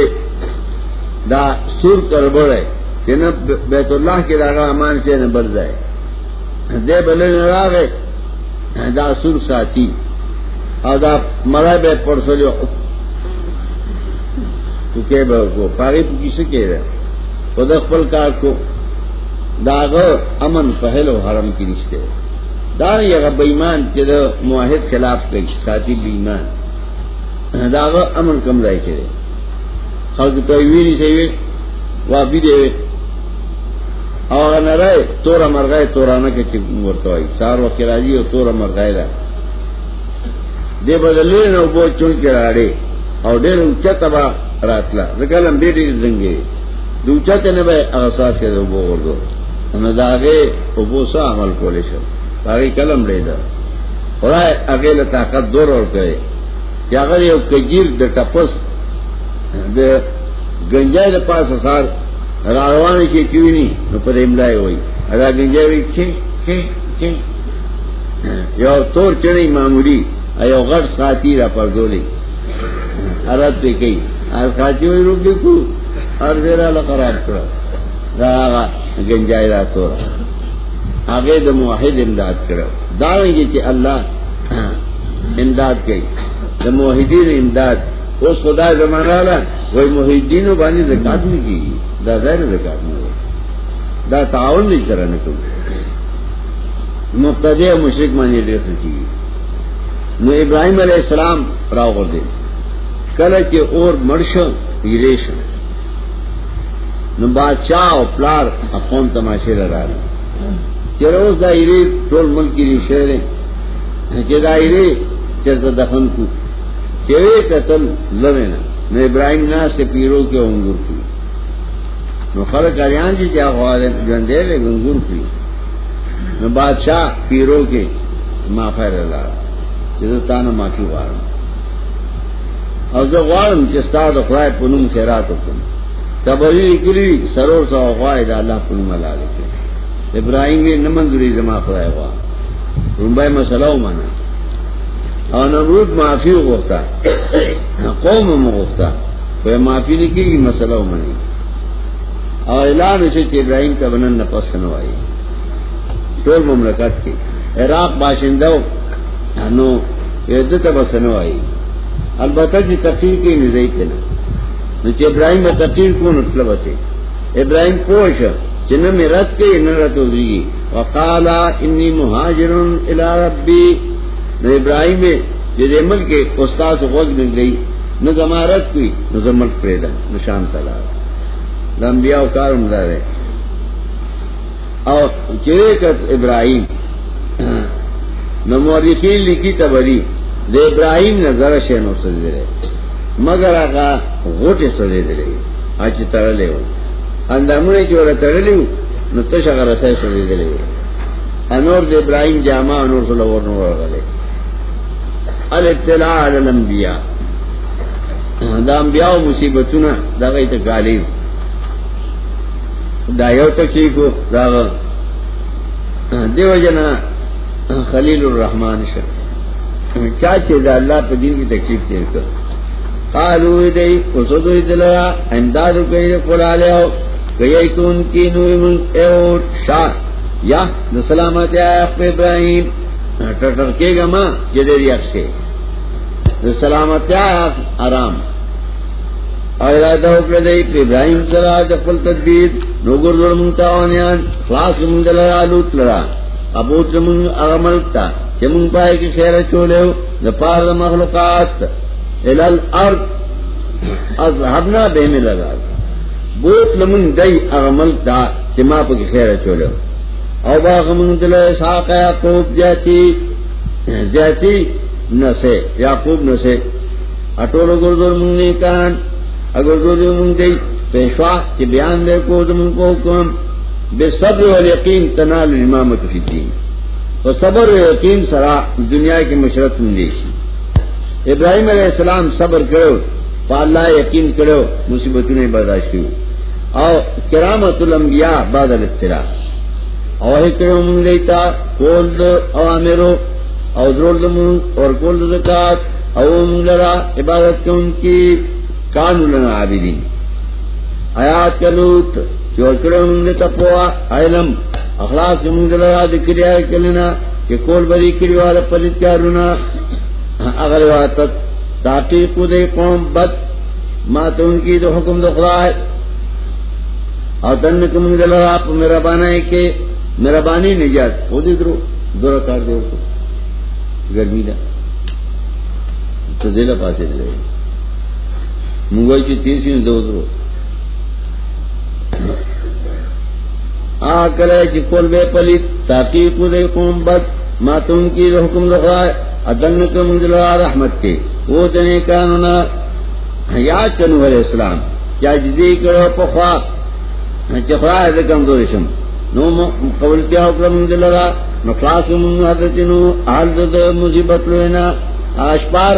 دا سور کر بڑے کہ نہ بیت اللہ کے راگا امان سے نہ بڑھ جائے۔ دے بلے نہ راگے دا سور ساتھی۔ اور دا مرا بے پرسو جو کہ کو پاگی پکی سے کہہ رہے؟ خود پل کار کو داغ امن پہل و حرم کی رشتے۔ دا یہ بےمان کے معاہد خلاف کئی ساتھی بےمان داغ امن کم رائے چلے خلق تو ویری سے واپی دے اور نہ رہے تورا مر گئے تورا نہ کہ مرتا ہوئی چار وقت راجی اور تورا مر گئے رہا دے بدلے نہ وہ چن کے راڑے اور ڈیر اونچا تباہ راتلا رکلم بیٹی زنگے دوچا چنے بھائی احساس کے دو وہ دو داغے ابو سا عمل کو لے شو باغی قلم لے دا. اور اگے طاقت دور اور کرے کہ اگر یہ کجیر د ٹپس د گنجائے د پاس اثار راڑوانے کی کیوں نہیں نو پر املائے ہوئی۔ اگر گنجائے ہوئی کھے کھے کھے یو تور چڑی معمولی، ایو غٹ ساتھی را پر دولی عرب پہ کئی۔ اور ساتھی ہوئی روک دیکھو اور میرا لقرار کرا دا گنجائے را تورا آگے د موحد امداد کرو۔ داریں گے کہ اللہ امداد کئی۔ د موحدین امداد. اس خدا زمانہ لا وہی محدین و بانی زکات نہیں کی دا زیر زکات نہیں دا تعاون نہیں کرا نکل مقتدی مشرق مانی ڈیٹ کی نو ابراہیم علیہ السلام راو کر دے کل کے اور مرش ویریش نو بادشاہ اور پلار اقوام تماشے لگا رہے چروز دائرے ٹول ملک کی شہر دائرے چرتا دفن کو چرے قتل لڑے نا۔ نو ابراہیم نا سے پیرو کے انگور کی۔ نو خلق اریان جی کیا ہوا گندے لے گنگور کی۔ نو بادشاہ پیرو کے معافی رلا چرتا نا معافی وارم۔ اور جو وارم چستا تو خرائے پنم خیرات حکم تبری کلی سرور سا خواہ دا اللہ پنم اللہ لکھے ابراہیم نے نمنظوری جمع کرایا ہوا رومبئی مسئلہ مانا۔ اور نمرود معافی ہوتا قوم ہوتا کوئی معافی لکھے گی مسئلہ منی اور اعلان اسے ابراہیم کا بنن نپس نوائی ٹول مملکت کے عراق باشندہ نو عدت بس نوائی البتہ کی تقریر کی نظر کے نا نیچے ابراہیم میں تقریر کون مطلب ہے ابراہیم کوش چن میں رت کے نہ رت ہوگی وقالا انی مہاجر الا ربی. نہ ابراہیم میں جد عمل کے استاد وقت مل گئی نہ زمارت کوئی نہ زمل پیدا نہ شان تلا لمبیا اوکار عمدہ ہے اور چرے کت ابراہیم نہ مورخین لکھی تبری دے ابراہیم نے ذرا شہنوں سے دے رہے۔ مگر آگا غوٹے سڑے دے رہے۔ آج ترلے ہو۔ اندامنے کی اور ترلے ہو نہ تش اگر رسائی سڑے دے رہے۔ انور دے ابراہیم جامع، انور صلی اللہ نور غلے الابتلاء علی الانبیاء. دا انبیاء و مصیبتونا دا غی تا دا یو تکلیفو دا غی دیو جنا خلیل الرحمن شر چاچے دا اللہ پہ دین کی تکلیف تیر کر قالو دی قصدو دلیا امدادو کئی دے قرآ لے ہو کئی کون کی نوی من ایو شاہ. یا دا سلامت آیا اخب ابراہیم ٹرٹر کے گا ماں جدے ریاک سے سلامت آرام. اور ارادہ اکر دی پہ ابراہیم سرا دفل تدبیر. نوگر دور منتاوانیان خلاص مندلرا لوت لرا. ابوت من اغملتا چمن پائے کی خیر چولے پار مخلوقات. الارض اذهبنا بے میں لگا بوت لمن دئی اغملتا چما پا کی خیر چولے او باغ من دل ساق یعقوب جاتی جاتی نسے، یعقوب نسے۔ اٹولو گردور من نیکان اگر گردور من دئی، پیشوا چی بیان دے کو دمن کو حکم۔ بے صبر والیقین تنال الامامت فی الدین۔ و صبر و یقین سرا دنیا کی مشرت مندیشی ابراہیم علیہ السلام صبر کرو، پا اللہ یقین کرو مصیبتوں نے برداشت کرو۔ اور کرامت الانبیاء بعد الافتراء۔ اور کرو من لیتا کول دو اوامرو او درول دو من اور کول دو او من لرا عبادت کن کی کانو لنا عابدین. آیات کلوت چور کرو منگ تپوا علم اخلاق منگ لگا دکری آئے کلنا کہ کول بری کری والا پلیت کارونا اگر واتت تاقی قود قوم بد، ما تو ان کی دو حکم دو خدا ہے اور تن کو منگ لگا میرا بانا ہے کہ میرا بانی نجات خود ہی درو دورا کار دے کو گرمی دا تو دیلا پاسے دے۔ منگوئی کی تیرسی دو درو۔ کرے کہ کول بے پلی تاکہ دے قوم بد ماتون کی حکم لگا ادن کو منزلہ رحمت کے۔ وہ دنے قانونا یاد کنو علیہ السلام کیا جدی کرو پخوا۔ چخرا ہے کمزور شم۔ نو قبول کیا حکم منزل لگا؟ نو خلاص من حضرت نو حال دد مصیبت لوینا اشپار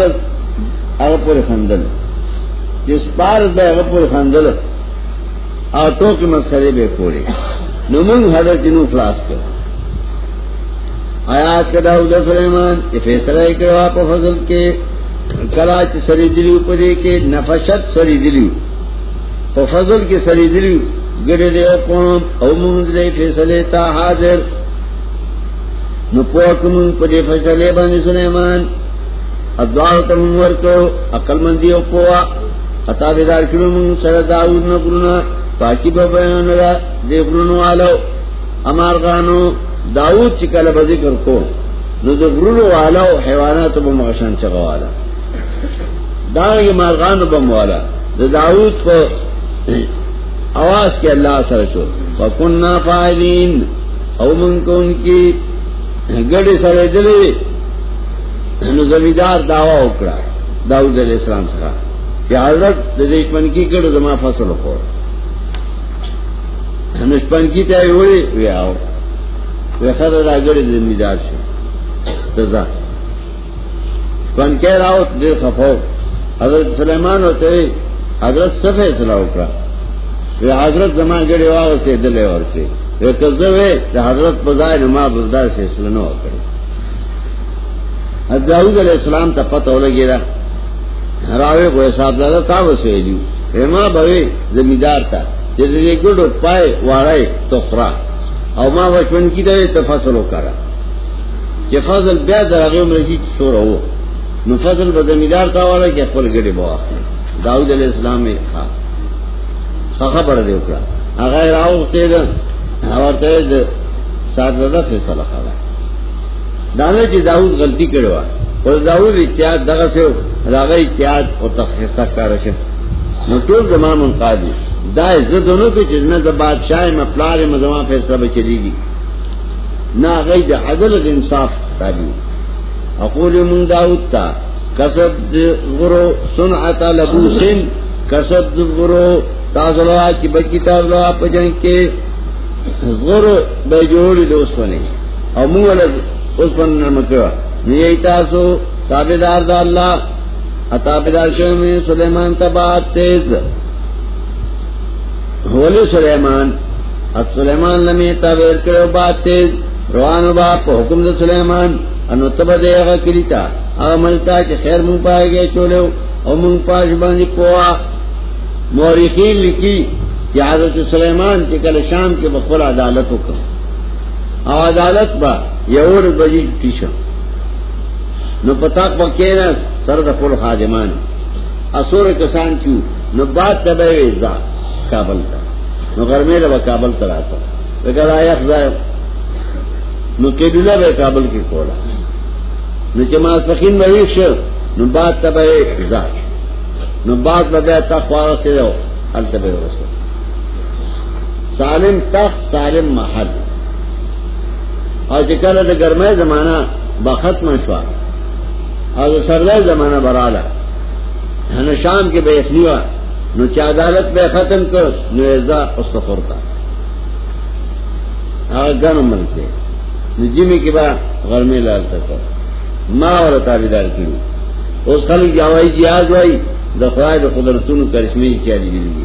اغپور خندل۔ جس پار بے اغپور خندل اور تو کی مسئلے بے پورے۔ نمنگ حضرت نو خلاص کر آیات کا داؤد سلیمان، یہ فیصلہ کرو آپ فضل کے کلاچ سری دلیو پدے کے، نفشت سری دلیو۔ فضل کے سری دلیو۔ گڑے دے قوم او منگ فیصلے تا حاضر. نپوک من پدے فیصلے بانی سلیمان. ادوار تمور کو عقل مندی او پوا عطا بیدار کرو من سر داؤد نکرنا پاکی با بیان را دے دیکھنو والو. امار خانو داؤد چکل بذکر کو؟ نو دغرونو والو حیوانات بم غشان چغا والا داغی مارغانو بم والا دا داؤد کو آواز کے اللہ سر شو. فکننا فائلین او من کو ان کی گڑی سر دلی. نو زمیدار دعوی اکڑا. داؤد علیہ السلام سرا. کہ حضرت دشمن کی کڑو زما فصل کو نشپن کی تیاری ہوئی، وی آو. وی خدا دا گڑی زمیدار شو. تزا. پن کہہ رہا ہو دیر خفو حضرت سلیمان ہوتے حضرت سب فیصلہ اکڑا. وی حضرت زمان گڑی واغ سے دلے اور وی کذب ہے حضرت بزائے نما بردار فیصلہ نہ کرے داود علیہ السلام تا پتہ ہو لگی رہا راوے کو حساب دادا تا وسویلیو ایما بوی زمیدار تا. جیسے یہ گڑ پائے وارائے تو خرا او ما بچپن کی دے تو فصل کرا کہ جی فصل بیا در عمر کی سو رہو نو فصل با زمیدار تا والا کہ خپل گڑے بوا داود علیہ السلام میں خا خا پڑ دے اکڑا اگر راو تیر اور تیر ساتھ دادا فیصلہ خالا دانا چی داود غلطی کروا اور داود اتحاد، دغا سے راغا اتحاد اور تخصیصہ کارشا نو ټول زمان منقادی۔ دا عزت دونوں کے چیز میں دا بادشاہ مپلار مزمان فیصلہ بچلی گی۔ نا غی دا عدل دا انصاف تابی اقول من داود تا، کسب غرو سنعتا لبوسن کسب غرو تازلوا کی بچی تازلوا پجن کے غرو بے جوڑی دوست بنے۔ اور منگل اس پر نرمکڑا نہیں تاسو تابدار دا اللہ۔ اتابدار شو میں سلیمان تبات تیز۔ ہولی سلیمان۔ ات سلیمان لمی تابیر کرو بات تیز۔ روانو با پا حکم دا سلیمان۔ انو تبا دے اغا کریتا اغا ملتا چی خیر مون پائے گئے چولو او مون پاش باندی پوا۔ مورخین لکی کہ حضرت سلیمان کے کل شام کے بخور عدالت حکم او عدالت با یور بجی ٹیشن نو پتا پکینا سر د خادمان۔ اسور کسان کیو نو بات تبه کابل تا۔ نو گرمه له کابل ته راته وکړه آیا خدای نو کابل کې کولا نو چې ما سخین مې شو نو بات تبه ویزا نو بات به تقوا سره حل تبه سالم تخت، سالم محل. اور چکل د گرمه زمانہ بختم شوا اور سردار زمانہ برالا نہ شام کے بے اخنیوا نو چا عدالت بے ختم کر نو ایزا استفر کا گرم بنتے نو جمی کے بعد غرمے لال تک ماں اور تابیدار کی اس خلق کی ہوائی جہاز وائی دفاع قدرتون کرشمی چالی ملے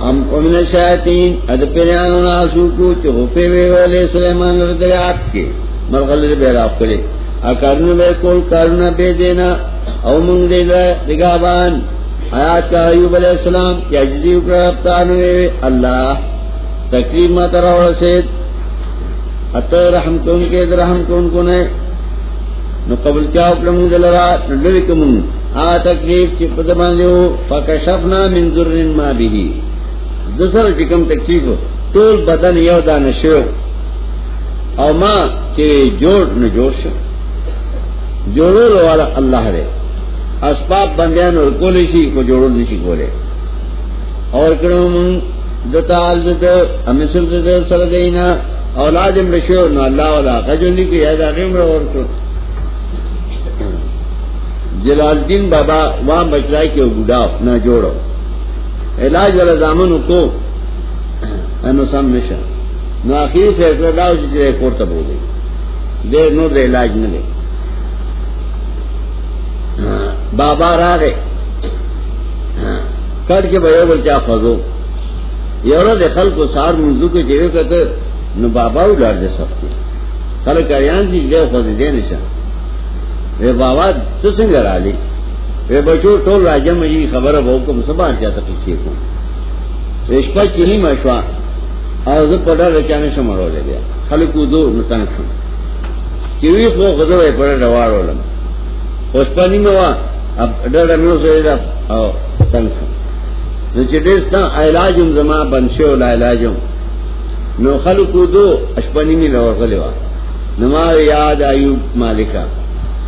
ہم امن شاطین اد پیران آسو کو چوپے وے والے سلیمان آپ کے، مرغل بے راف کرے. اکارن بے کول کارنا بے دینا، او منگ دے دگابان. آیات کا ایوب علیہ السلام، یا جدی اکڑا ہوئے اللہ تقریب ما ترا رسید. اتر رحم کون کے رحم کون کو نے نو قبل کیا اکرم دلرا نڈوی کمون آ تکلیف چپ زمان لیو فکشفنا من ذرن ما بھی دسر چکم تکلیف ټول بدن یو دانه شو۔ او ما چې جوړ نه جوړ شو۔ جوړول والا الله دې اسباب بندیان ور کولې شي کو جوړول نشي کوله اور کړه مون دتال دته امسل دته سره دینا۔ اولاد مشو نو الله ولا کجلی کې یاد هغه مر ورته جلال الدین بابا وہاں بچرائی کے بوڑھا نہ جوڑو۔ علاج والا دامن کو انسان مشن نو اخیر فیصلہ داو چې دې کوړه بوله دې نو دې علاج نه دی بابا راغې کړ کې به یو بل چا فزو یو د خلکو سار منځو کې دیو کته نو بابا ولر دې سختي خلک اړیان دي جی دې خو دې نشه وی بابا څه څنګه را لې وی بچو ټول راځم یې خبره وو کوم سبا چاته پیچې کوم رشپا چینی مشوا او زه په ډېر چانه شمارولې بیا خلکو دو نتان شو چې وی خو غزوې په ډېر واړولم خوشپانی مې وا اب ډېر مې وسه دا او تنگ شو نو چې ډېر څه علاجم زما بنشو لا علاجم۔ نو خلکو دو اشپانی مې لورغلې وا۔ نو یاد ایوب مالکا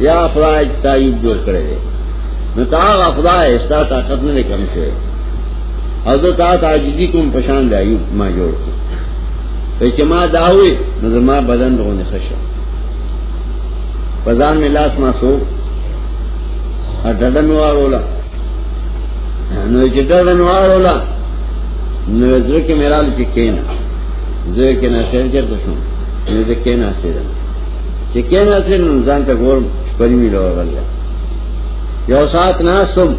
یا خدای ته ایوب جوړ کړی دی. نو تا خدای استا طاقت نه کم شوی. او زه تا تعجزی کوم پشان دی ایوب ما جوړ کړ. چې ما دا داوي نو ما بدن دغه خشه پزان می لاس ما سو ا ډډه می وارولا نو چې ډډه وارولا نو زړه کې میرال چې کینا زه کې نه سر چرته شو نو زه کې نه سره چې کې نه سره نو ځان ته ګور پرې می لوغل یو سات نه سم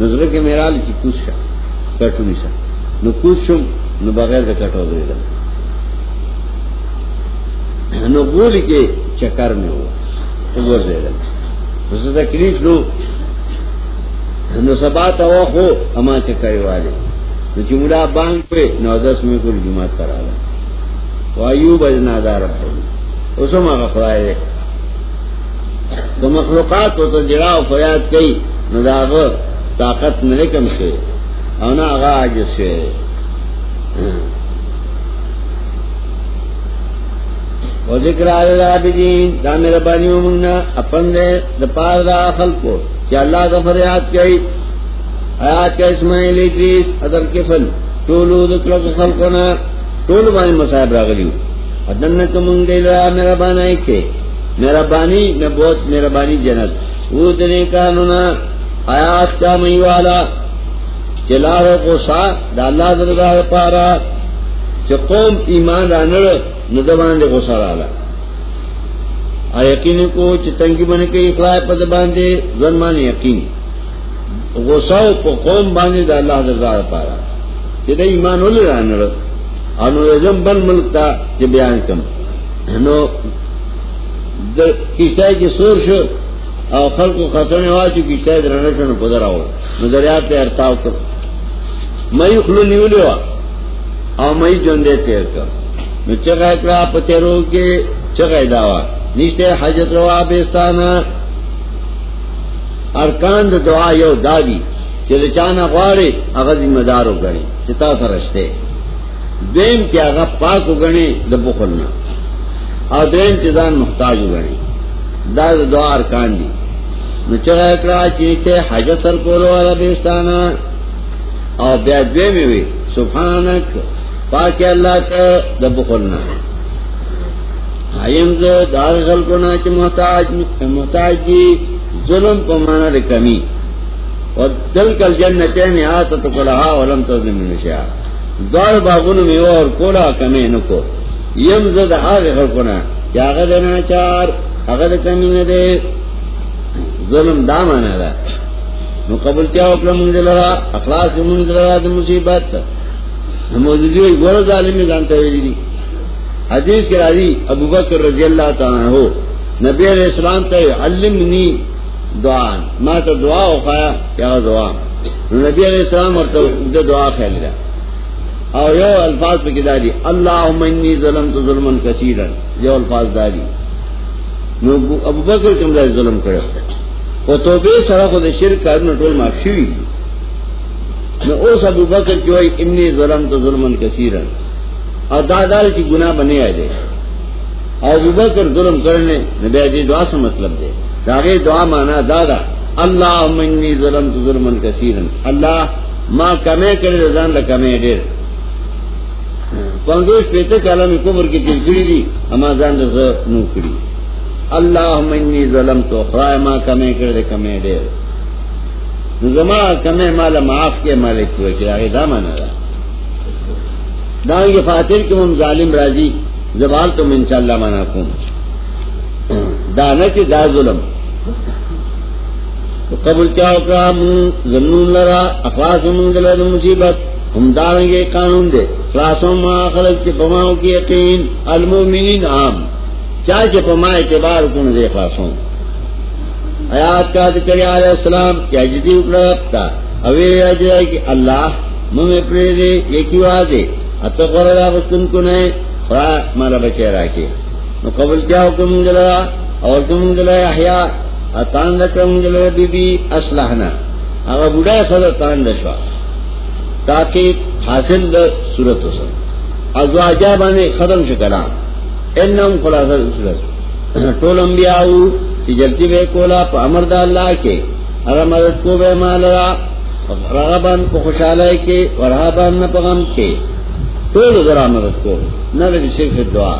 نظر کې میرال چې کوښه کټو نشه نو کوښم نو بغیر د کټو درېدل نو بول کے چکر میں ہوا. تو گور دے رہا اسے تکلیف لو. نو سبا تو ہو، اما چکر والے. نو چمڑا بانگ پہ، نو دس میں کل جماعت کرا لا تو آئیو بجنا دار اس میں خدائے تو مخلوقات کو تو جڑا فریاد کئی نو داغ طاقت نہ کم سے اونا آغا عجز سے و ذکر العابدین، دا میرا بانیو منگنا اپن دے دا پار دا خلق کو چی اللہ دا فریاد کئی آیات کا اسماعیل، ادریس، ادر کفل ٹولو دکلک خلقونا ٹولو بانی مصاحب راغلیو ادنک منگ دے لرا میرا بانائی کے میرا بانی میں بہت میرا بانی جنت۔ وہ دنے کانونا آیات کا میوالا چلارو کو سا دا اللہ درگاہ پارا چ قوم ایمان رانڑ ندبان دے غصہ رالا آ یقین کو چتنگی بن کے اخلاع پد باندھے زن مان یقین۔ غصہ کو قوم باندھے دا اللہ درگاہ پارا۔ چدے ایمان ولے رانڑ انو رجم بن ملک تا چ بیان کم۔ نو کشتای کی سور شو، او خلق کو خسرنے ہوا چو کشتای درنه شنو پدر آو نو دریاب تے ارتاو کر. مئی خلو نیولی وا. او مئی جوندے تیر کر. نو چگہ اکرا پتیرو کے چگہ دعوا نیشتے حجت روا بیستانا. ارکان دا دعا یو دادی. چې د چانا غواړي هغه ذمہ دارو غني چې تاسو رشته دیم کې هغه پاک وګڼي د بخل نه او دین چې محتاج وګڼي. دا د دعا ارکان دي. نو چې کړه چې حاجت سر کولو ولا بیستانا او بیا دې مې وي پاک الله ته د بخل نه. ایم دار خلکو نه چې محتاج محتاج دي، ظلم په معنا د کمی او دل کل جنتین آتا تو کلها ولم تظلم نشیا دوار باغونو میو اور کولا کمی نکو یم زد آغی خلقونا. چا آغا دینا چار آغا دی کمی ندے ظلم دا مانا دا. نو قبل کیا اکلا منزل را، اخلاص منزل را دا مصیبت. موجودی ہوئی گورا ظالمی جانتا ہوئی دی. حدیث کے راضی ابو بکر رضی اللہ تعالیٰ ہو نبی علیہ السلام تے علمنی دعا ما ته دعا وخایا یا دعا. نبی علیہ السلام ورته دعا خیال دا او یو الفاظ په کې دادي اللهم انی ظلمت ظلما کثیرا، یو الفاظ دادي نو ابو بکر کوم ځای ظلم کړو او توبه سره خو د شرک کارونه ټول معاف شوي نو اوس ابو بکر چې وای انی ظلمت ظلما کثیرا۔ او دا دال چې ګناه بنې آئے او ابو بکر ظلم کرنے نبی دې دعا څه مطلب دی داغے دعا مانا دادا اللہ منی ظلم تو ظلم کثیرن اللہ ماں کمے کرے زان کمے ڈیر پندوش پیتے کالا میں کمر کی تلکڑی دی اما زان دا نو کڑی اللہ منی ظلم تو خرائے ماں کمے کرے دے کمے ڈیر زما کمے مالا معاف کے مالک ہوئے کہ آگے دا مانا دا دان یہ فاتر کہ ہم ظالم راضی زبال تم انشاءاللہ مانا کم دانا کی دا ظلم. قبول کیا اکرام زمنون لرا اخلاص من دل مصیبت. ہم داریں گے قانون دے۔ خلاصوں ما خلق کے پماؤں کی یقین، المومنین عام۔ چاہے کہ پما اعتبار کن دے خلاصوں حیات کا ذکر علیہ السلام کیا جدی اکڑا رکھتا اوے اجرائے کہ اللہ ممے پرے دے یہ کیوں آ دے اتقور اللہ بستن کو نئے۔ خلا مالا بچے راکے۔ نو قبل کیا حکم دلرا اور تم دل احیا اتان دکم دل بی بی اسلحنا اگر بڑا خود اتان دشوا تاکہ حاصل د صورت ہو سک ازواجہ بانے ختم شکلام انہم خلاصہ صورت۔ ٹول انبیاء چی جلتی بے کولا پا امر دا اللہ کے۔ اگر مدد کو بے مالرا رغبان کو خوشحالے کے ورہبان نہ پغم کے۔ ٹول ذرا مدد کو، نہ صرف دعا۔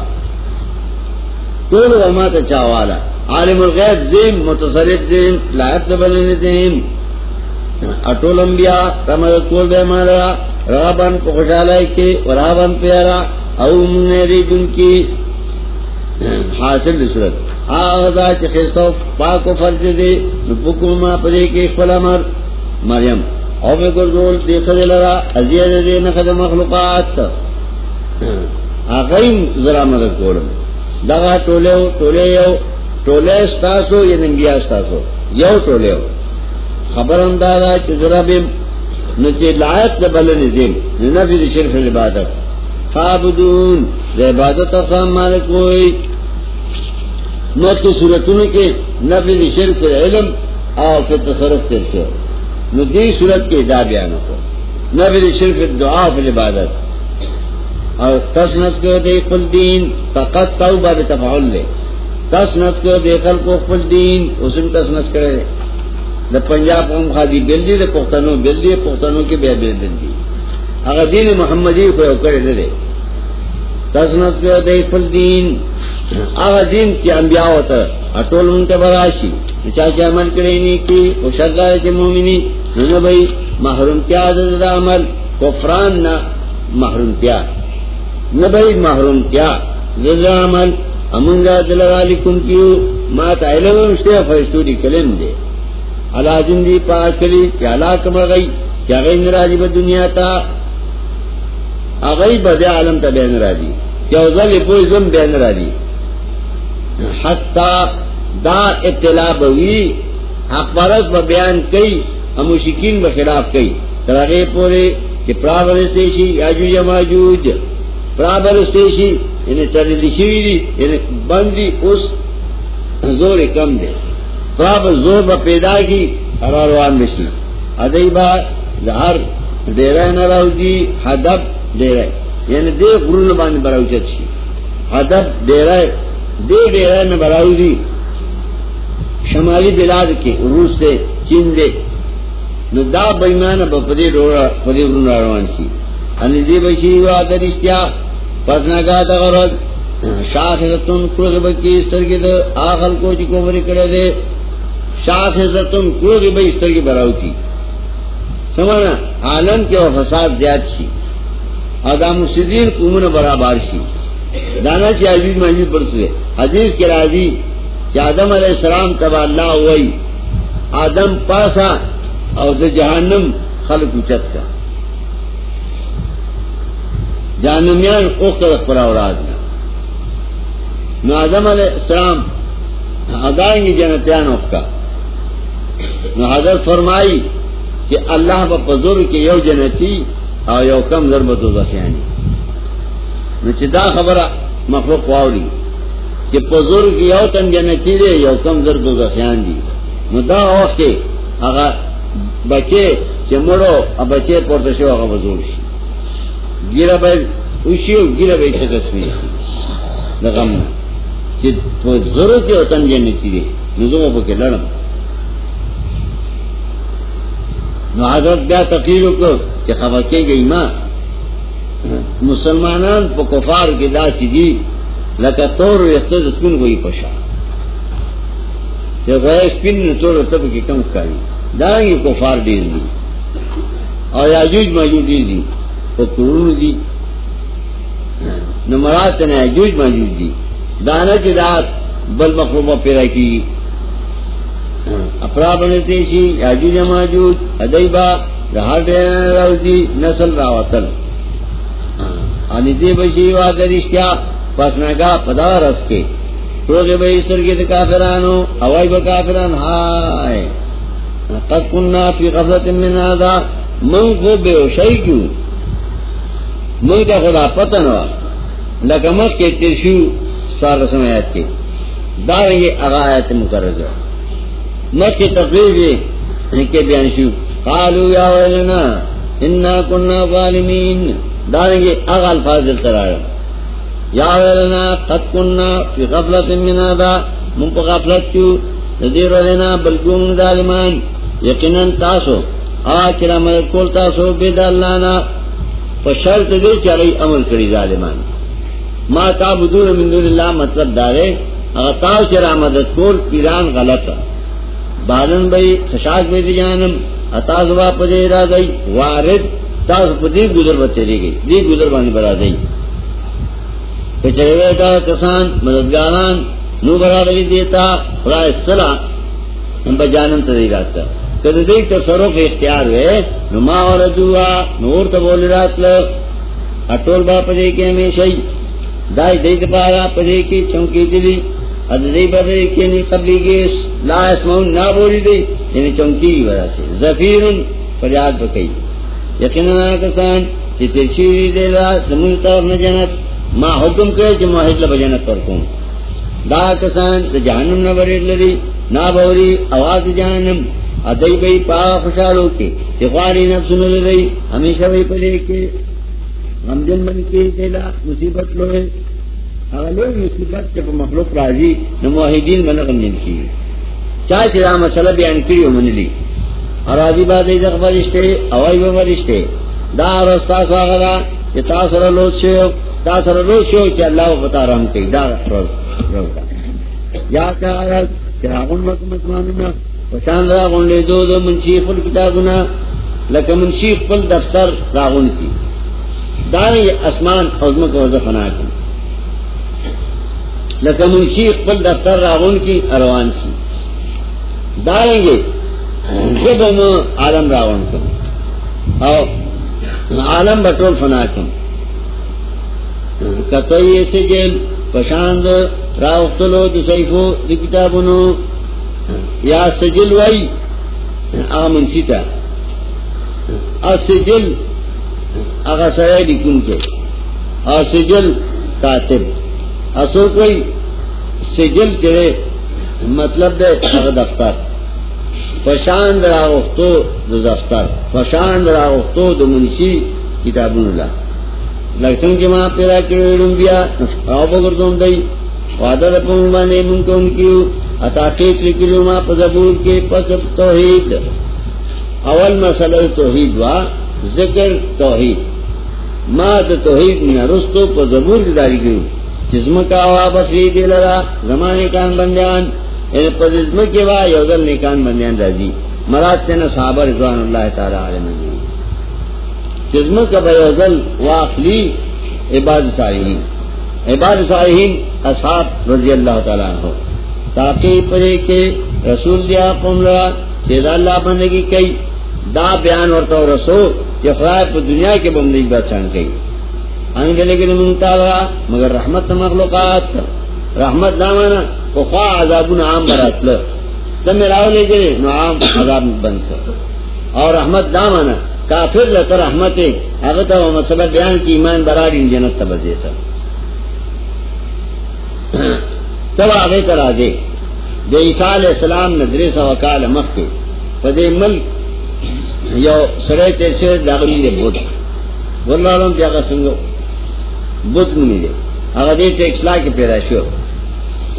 ٹول وما ته چاوالا۔ عالم الغیب دیم متصرف دیم لایق بلنه دیم اټول انبیاء رحمت کول به مالا رابن کو خوشاله کې ورابن پیارا او منری دن کی، حاصل صورت. آغازا چې خستو پاک او فرض دي نو پکما پدې کې خپل امر، مریم. او به ګرځول دې خدای ازیاده دې نه خدای مخلوقات. اغیم زرا مدد کولم. دغا ٹولے ہو، ٹولے یو، ٹولے ستاسو یا یعنی نمبیا ستاسو یو ٹولے ہو. خبر اندازہ چزرا بیم نچے لائق دا بلن دیم نفی دا شرف عبادت. فابدون دا عبادت اقام مالک ہوئی نت کی صورتوں کے نفی دا شرف علم اور پھر تصرف تیر سے نو دی صورت کے دا بیانو کو. نفی دا شرف دعا فی عبادت. اور تسنت کو دے قل دین، فقط توبہ بتفعل لے. تسنت کو دے قل کو قل دین، اسم تسنت کرے دا پنجاب قوم خادی بل دی دا پختنو بل دی پختنو کی بیا بل بل دی اگر دین محمدی کو یو کرے دے تسنت کو دے قل دین. اگر دین کی انبیاء ہوتا اٹول منتے براشی چاچا عمل کرے نہیں کی وہ شرکار کے مومنی نو بھائی محروم کیا دا عمل. کفران نہ محروم کیا. نہ بھائی محروم کیا زدہ عمل. امنگا دلوالی کم کیو، ما تا علم مشتے فرشتوری کلم دے اللہ جن دی پاک کری کیا اللہ کمر گئی کیا گئی نراجی با دنیا تا. اگئی با عالم تا بے نراجی کیا ازل پوئی زم بے نراجی حتی دا اطلاع بوی حق پرس با بیان کئی اموشکین با خلاف کئی. ترغی پورے کہ پرابر استیشی یاجوج ماجوج. پرابر استیشی یعنی تردی شوی دی یعنی بندی اس زور کم دے پرابر زور با پیدا کی اراروان بشی ادائی با ہر ڈیرہ نراو دی حدب ڈیرہ یعنی دے غرون باندې براوچت شي حدب ډیرہ دے ډیرہ نه براو دی شمالی بلاد کې روس سے چین دے. نو دا بېمانه په پدې ډورا پدې ورون روان شي ان دې بشي وا درشتیا، پس نگا دا غرض. شاخزتون کلوغ بکی استرگی دا آخل کو چی کومری کرے دے شاخزتون کلوغ بکی استرگی براو تی سمانا عالم کے اور فساد زیاد شی. ادام مفسدین قومن برابر شي دانا چې عجیب مجید برسه حدیث کې راځي چې آدم علیہ السلام تبا الله وای آدم پاسا او د جهنم خلق اوچت کا. جهنميان اوخر پر اوراد نو آدم علیہ السلام ادائیں گے جنتیان اوخا نو حضرت فرمائی کہ اللہ با پزور کے یو جنتی او یو کم ضرب دو زخیانی نو چې دا خبره مخلوق واوري چې پزور کې یو تن جنتی دی یو کم ضرب دو زخیان دي نو دا وخت کې هغه بچي چې مړو ا بچي پورته شو هغه وزور شي ګیره به وشي او ګیره به څه تصویر دغه چې په ضرورت یو تن جنتی دی نو زه په کې نو حضرت بیا تقریر وکړ چې خبر کېږي ما مسلمانان په کفار کې داسې دي، لکه تور یسته د سپین وې پښا چې غوې سپین نو تور ته کې کم کوي دا یې کفار ډیر دي. او یاجوج ماجوج دي دي. په تورونو دي. نو مراد نه یاجوج ماجوج دي. دانه چې دا بل مخلوقه پیدا کی اپرا بنتے شی یاجوج ماجوج ادیبا ہر راوتی نسل راوتل. انی دی بشی وادرش کیا پس نگا پدا رس کے. توگے بھائی سرگی دا کافرانو، اوائی با کافران، ہائے. قد کننا فی غفلت من آدھا من خوب بے اوشائی کیوں؟ من کا خدا پتن ہوا لکہ مخ کے ترشو سوال سمیت کے. دارنگے اغا آیت مقرر مخ کی تقریب یعنی کے بیان شو قالو یا ویلنا، انا کننا ظالمین. دارنگے اغا الفاظ دلتر آیا. یا ویلنا، قد کننا فی غفلت من آدھا من پا غفلت چو، ندیر ویلنا بلکون ظالمان. یقینا تاسو آج را مدد کول تاسو، بید اللہ نا. پا دے چلی عمل کری ظالمان. ما تعبدون من دون اللہ مطلب دارے. اگر چرا مدد کول پیران غلطا. بادن بھائی خشاک میں دی جانم اتاس با پدے را گئی، وارد تاس پدی گزر بچے دی گئی، دی گزر بانی برا گئی پچھڑے کا کسان، مددگاران، نو برا گئی دیتا خدا اصطلاح ہم بجانم تدی راتا کدی دیکھ تصرف اختیار ہوئے نما اور دعا نور تو بول رات لو اٹول با پدے کے ہمیشہ دائی دئی دپارا پدے کی چونکی دلی۔ ادئی بدے کے نہیں قبلی کے لا اسمون نہ بولی دی یعنی چونکی کی وجہ سے۔ زفیر فریاد بکئی یقینا کسان چې ترشیری دی دا زمون طرف نه جنت۔ ما حکم کړی چې موحد له جنت پر کوم دا کسان د جهنم نه ورې لري نا بوري اواز جهنم ادای به پا خوشالو کې چې غاری نفسونه لري همیشه وي پدې کې غمجن من کې دلا مصیبت لوي هغه لوی مصیبت چې په مخلوق راځي نو موحدین باندې غمجن کیږي چا چې بیان کړی ومنلی اور آدھی بات ای دغه فرشته او ای به فرشته دا رستا سواغلا چې تاسو سره شو تاسو سره لوڅ شو چې الله په پتا رحم کوي دا روزا یا کا چې هغه مکه مسلمانانو پشان را غونډې دو دو منشي خپل کتابونه لکه منشي خپل دفتر راغون کی۔ دا اسمان او زمکه وځه فنا کوي لکه منشي دفتر راغون کی روان شي. دارنګي جب عالم راون کم او عالم بٹول فنا کم. کتوی ایسے جیل پشاند راوختلو دو سیفو دی کتابونو، یا سجل وائی اغا منسی تا سجل اغا سرائی لکن کے اور کاتب. اصول کوئی سجل کرے مطلب دے دفتر۔ فشان درا وختو د دفتر۔ فشان درا وختو د منشي کتابونو الله لکه چې ما پیدا کړم بیا او وګورم دی۔ وعده په باندې مونږ کوم کیو۔ اتا کې لیکلو ما په زبور پس توحید۔ اول مسله توحید وا، ذکر توحید۔ ما د توحید نه رستو په زبور داری کړو جسم کا وا بسری دلرا زمانه کان بندیان۔ یعنی ان کے با یوزل نیکان بندیان راضی مراد تینا صحابہ رضوان اللہ تعالی علیہ نبی کا بیوزل واخلی عباد صالحین۔ عباد صالحین اصحاب رضی اللہ تعالیٰ عنہ۔ تاکہ پدے کے رسول دیا قوم لرا سیدا اللہ بندگی کئی۔ دا بیان ورطا رسو کہ خدای پر دنیا کے بندگی بچان کئی۔ انگلے کے منتا مگر رحمت مخلوقات. رحمت دامانا خواہ عذابون عام براتل تم راو لے گئے نو عام عذاب بند سر اور رحمت دامانا کافر لتا رحمت اگر و مسئلہ بیان کی ایمان براری جنت تب دیتا تب آگے کرا دے دے عیسیٰ علیہ السلام ندرے سا وکال مختے پدے ملک یو سرے تیر سے داغلی دے بود بول رہا ہوں سنگو بود منی دے اگر دے ٹیکسلا کے پیدا شو.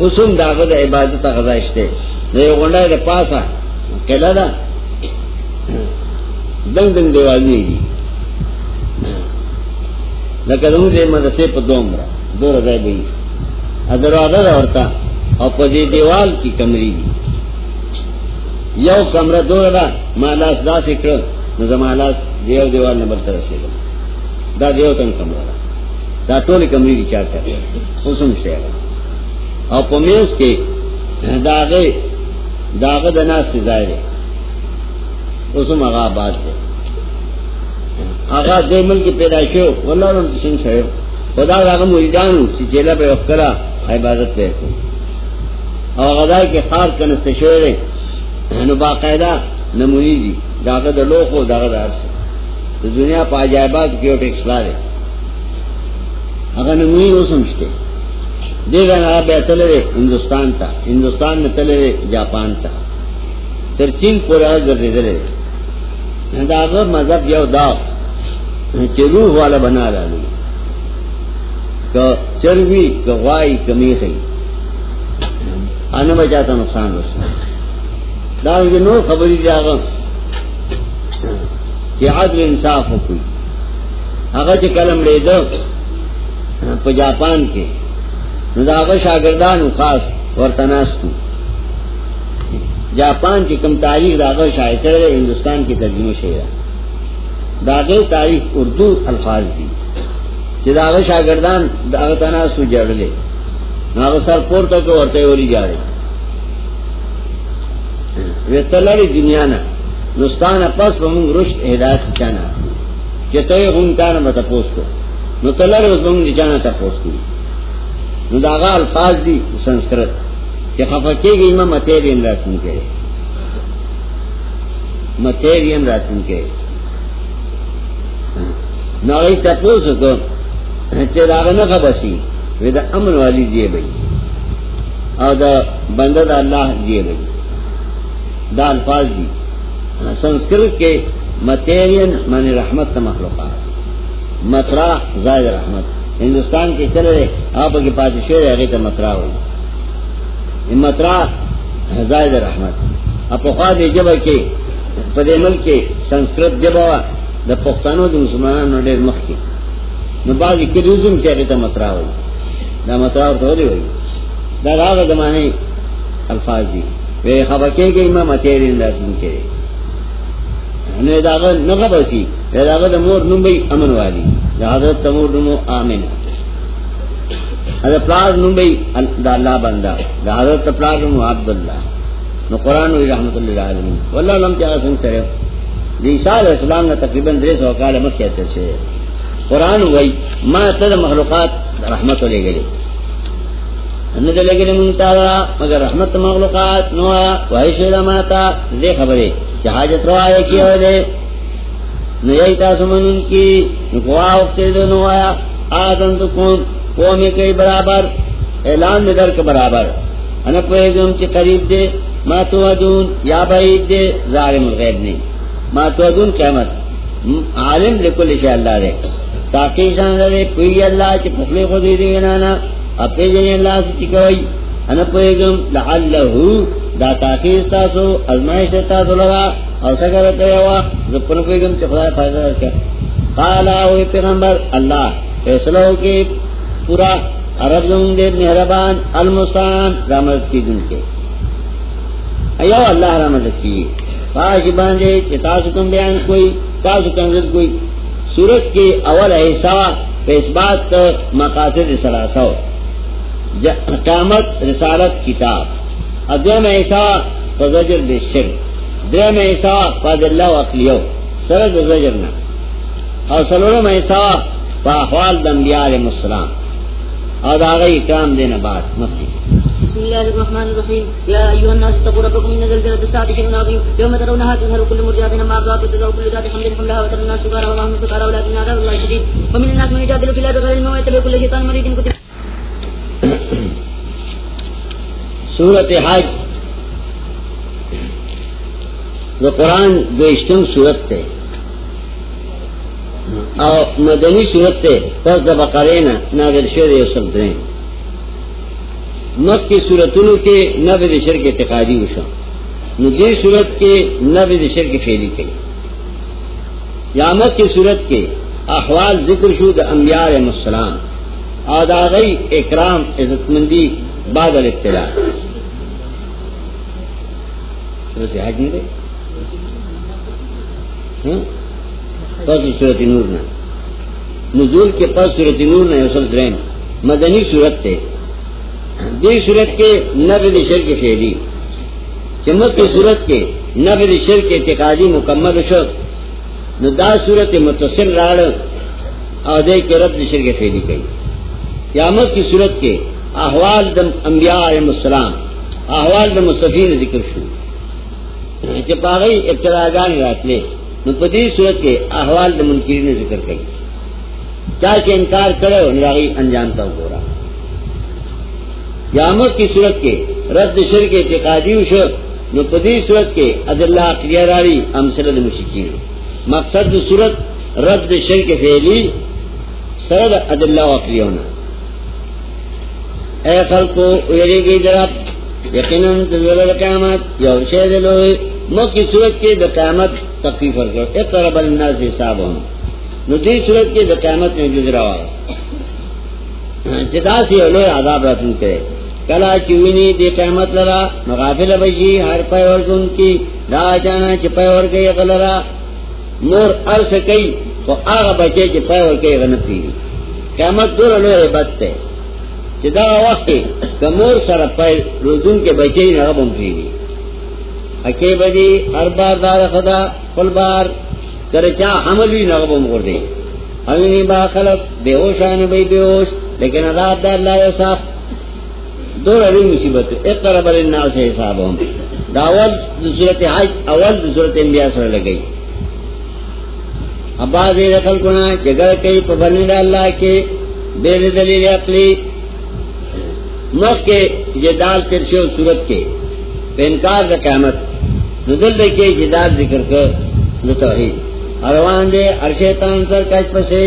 اسم داغه د عبادت غذا شته. د یو غونډه د پاسه کله دا دنګ دنګ دیوالونه دي. لکه دغه د مدرسې په دومره. دور ځای دی ادراده ورته. او په دې دیوال کې کمرې دي. یو کمره دور ده مالاس داسې کړ نو زمالاس دیو دیوال نه بلته رسیدل دا دیو تن کمره ده. دا ټول کمرې دي چار چارته اوسم شته. او پمیز کے داغے داغ دنا سے ظاہر اسم آغا آباد ہے آغا دے مل کی پیدائشو واللہ رب سنگ شہر خدا داغا مریدانو سی چیلا پہ وقترا عبادت پہ کو او غذا کے خار کنست شعر نو باقاعدہ نمونی دی داغا دا لوخو داغا دا عرص دنیا پا عجائبات کیو ٹیکس لارے اگر نمونی ہو سمجھتے دے گا نا بے چلے ہندوستان تھا ہندوستان میں چلے رہے جاپان تھا پھر چین پورا گردے دلے۔ داغ مذہب یو دا۔ روح والا بنا ڈالو چربی گوائی کمی خی آنے بچاتا نقصان رسنا داغ نو خبری جاغ کہ عدل انصاف ہو کوئی۔ اگر قلم لے دو جاپان کے نداغ شاگردان خاص اور ورتناستو جاپان کی کم تاریخ داغ شاعر کرے ہندوستان کی ترجمہ شعرا داغ تاریخ اردو الفاظ دی کہ داغ شاگردان داغ تناسو جڑ لے ناغ سر پور تک ورتے ولی جاڑے وی تلڑی دنیا نا نستان پس بمونگ رشد ہدایت چانا کہ تو غم کانا بتا پوس نو تلڑی اس بمونگ چانا تا پوس کو نداغا الفاظ دی سنسکرت. کہ خفکے گی میں متیرین راتن کے. متیرین راتن کے. ناغی تپوس کو. چه داغه نه خبسي وې دا امن والی دی به او دا بنده د الله دی به دا الفاظ دي سنسکرت کې متیرین من رحمت مخلوقات. مطرا زائد رحمت. ہندوستان کې چلے آپ کې پادشاہ هغه ته مطرا وایي مطرا زائد رحمت. اپ خوا دې جبه کې په دې ملک کې سنسکرت جبه د پښتنو د مسلمانانو ډېر مخ کې نو بعضی کلیزم چې هغه ته مطرا وایي دا مطرا ورته وایي دا هغه زمانه الفاظ دي وی خبکه کې امام اتیرین لازم کې نه داغه نه خبرسي داغه د مور نوم به امن والی. دا حضرت تمور نوم امن دا پلاز نوم به د الله بندا دا حضرت پلاز نوم عبد الله نو قران وی رحمت الله علیه والله لم جاء سن سره د عیسی علیہ السلام نے تقریباً 300 کال مکه ته شه قران وی، ما ته مخلوقات رحمت لے گئے ان دے منتا مگر رحمت مخلوقات نو وای شیدا ماتا، دے خبرے جہاجت رو آئے کی ہو دے۔ نو یہی تاسو منن کی، نو گوا وقت دے نو آیا آدم تو کون قومی کئی برابر، اعلان میں در کے برابر۔ انا پوئے گم چی قریب دے، ما تو ادون، یا بعید دے، ظالم الغیب نہیں ما تو ادون قیمت عالم لکل شاء اللہ دے۔ تاکہ شان دے، پوئی اللہ چی پخلے خود دی وینانا اپے جنے اللہ سے چکوئی، انا پوئے گم لعلہو دا تاکہ استاسو ازمائش استاسو لگا او سکر تیوا زپن پوئے گم چی خدا فائدہ درکا قالا ہوئی پیغمبر، اللہ فیصلہ ہو کے پورا عرب زمون دے مہربان المستان رحمت کی دن کے۔ ایو اللہ رحمت کی۔ پاش باندے چی تاسو کم بیان کوئی، تاسو کنزل کوئی۔ سورت کے اول ایسا پہ بات مقاصد سلاسو قیامت رسالت کتاب. ادم ایسا فضجر بشر درم ایسا فض اللہ اقلیو سرد زجرنا اور سلورم ایسا فاحوال دنبیار مسلام اور آگئی اکرام دینا بات مفتی بسم الله الرحمن الرحيم يا ايها الناس اتقوا ربكم ان زلزله الساعه شيء عظيم يوم ترونها تظهر كل مرضعه عما ارضعت وتذر كل ذات حمل حملها وترى الناس سكارى وما هم سكارى ولكن عذاب الله شديد ومن الناس من يجادل في الله بغير علم ويتبع كل شيطان مريد كتب سورت حج. وہ قرآن دوشتم سورت تے. اور مدنی صورت تے. پس دبا قرینا نادر شد یوسف درین. مک کی صورتوں کے نب دشر کے اعتقادی وشا ندی صورت کے نب دشر کی فیلی کی یا مک کی صورت کے احوال ذکر شد انبیاء علیہ السلام. آداغی اکرام عزت مندی بعد الابتلاء. صورت حج نہیں دے پس صورت نور نہ نزول کے پس صورت نور نہ یوسف درین مدنی صورت تے. دی صورت کے نب شر کے فیلی چمک کی صورت کے نب شر کے اعتقادی مکمل شر ندا صورت متصل راڑ عہدے کے رد شر کے فیلی گئی قیامت کی صورت کے احوال دم انبیاء علیہ السلام، احوال دم مصطفین ذکر شو چپاگئی ابتداگان راتلے نپتی صورت کے احوال دم منکرین ذکر کئی۔ چاہ کے انکار کرے نراغی انجام کا گورا یامت کی صورت کے رد شر کے اعتقادی شر نپتی صورت کے عد اللہ کلیراری امسرد مشکین۔ مقصد صورت رد شر کے فیلی سرد عد اللہ وقلی ہونا۔ اے خل کو اڑے گئی درب یقیناً قیامت یا شہد لو مک صورت کے قیامت تکلیف کرو ایک طرح بلنا سے حساب ہوں ندی صورت کے قیامت میں گزرا جدا سے لو آداب رسم کرے۔ کلا چوینی دی قیامت لرا، مغافل بشی، ہر پے اور ان کی، دا جانا چپے اور گئی غلرا مور ارس کئی تو آگا بچے چی چپے اور گئی غنپی قیامت دور لو عبادت ہے جدا وقت کمور سر پیر روزن کے بچے ہی نہ بمفی اکے بجی ہر بار دار خدا فل بار کر چا حمل بھی نہ بم کر دے امین با خلق بے ہوش آنے بھائی بے ہوش، لیکن عذاب دار لا صاف دو رڑی مصیبت ایک طرح بل الناس حساب ہوں داول صورت حج، اول صورت انبیاء سر لگئی. اباز رقل کنا جگہ کئی پبند اللہ کے، بے دلیل عقلی مخ کے جدال ترشے و صورت کے انکار دا قیامت۔ ندل دے کے جدال ذکر کر توحید۔ اروان دے ارشیطان سر کچ پسے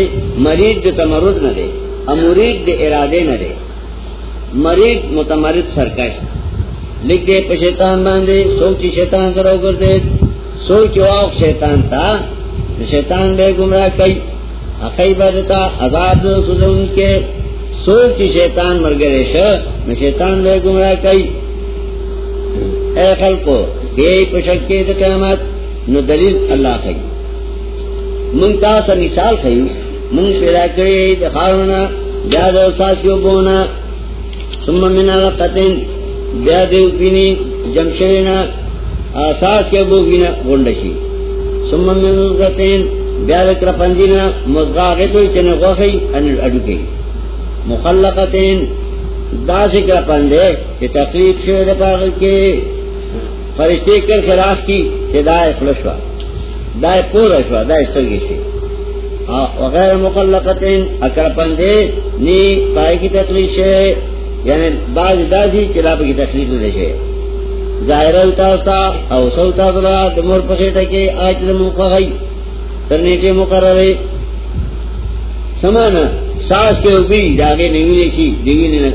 مرید دے تمرد نہ دے امرید دے ارادے نہ دے۔ مرید متمرد سرکش لکھ دے پہ شیطان باندھے سوچی شیطان کرو کر دے۔ سوچ واؤ شیطان تھا شیطان بے گمراہ کئی۔ عقی بدتا عذاب سدن کے۔ سوچ شیطان مر گئے میں شیطان بے گمراہ کئی۔ اے خلقو گئی پشک کے قیامت، نو دلیل اللہ خی من کا سا مثال خی من پیدا کرے دخارونا جاد و ساسیو بونا۔ ثم من علقتن، بیا دیو پینی جمشرینا آساس کے بو بینا گونڈشی ثم من علقتن بیا دکر پندینا مزغاغتو چنی غوخی ان اڈو کی مخلقتن دا سکر پندے کہ تقریب شوید پاگل کے فرشتے کر خلاف کی کہ دائے فلشوا دائے پور اشوا دائے سرگی سے وغیر مخلقتن اکر پندے نی پائے کی تقریب شوید یعنی بعض داسی چلا کی تکلیف دے شے ظاہر التا او سوتا بلا دمور پخیٹا کے آج دمو قغی ترنیٹے مقررے سمانا ساس کے اوپی جاگے نیوی نوینے شی دیوینے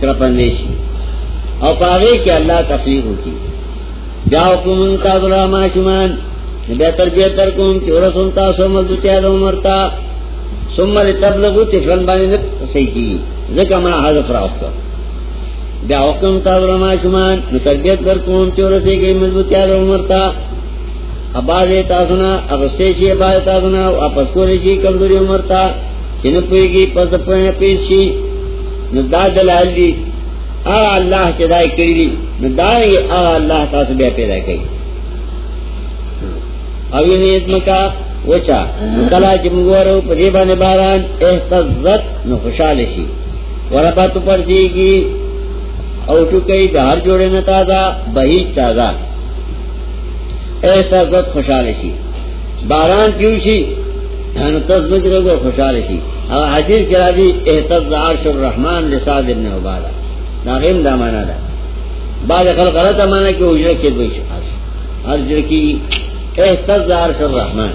کرپندے شی۔ او پاگے کہ اللہ تکلیف ہوتی جاؤ کم انتا بلا معشمان بہتر بہتر کم چورس انتا سو مضبوطی آدم مرتا سمر تبلغو تفرن بانی صحیح کی۔ ذکر ما حضف راوستا بیا حکم تاور ما شمان نو تربیت بر کون چورسی گئی مضبوطی آدر عمرتا اباز تاسونا اغسطے شی، اباز تاسونا واپس کولی شی، کمزوری عمرتا چن پوئی گی پس پوئی پیس شی نو دا دلال دی، آغا اللہ چدائی کری دی، نو دارنگی آغا اللہ تاسو بیا پیدا کری. اوی نیت مکا، وچا کلا چمگورو پدی بانے باران، احتزت، نو خوشحال شی. وربا تو پڑتی کی اوٹو کئی دہر جوڑے نہ تازہ بہی تازہ. احتزت، خوشحال شی. باران کیوں شی؟ رو خوشحال شی. اگر حدیث کرا دی احتز عرش الرحمن لساد ابن عبادا ناغیم دا مانا دا. بعد خلق غلط مانا کہ اجرت کے دوئی شخص. عرش کی احتز عرش الرحمن.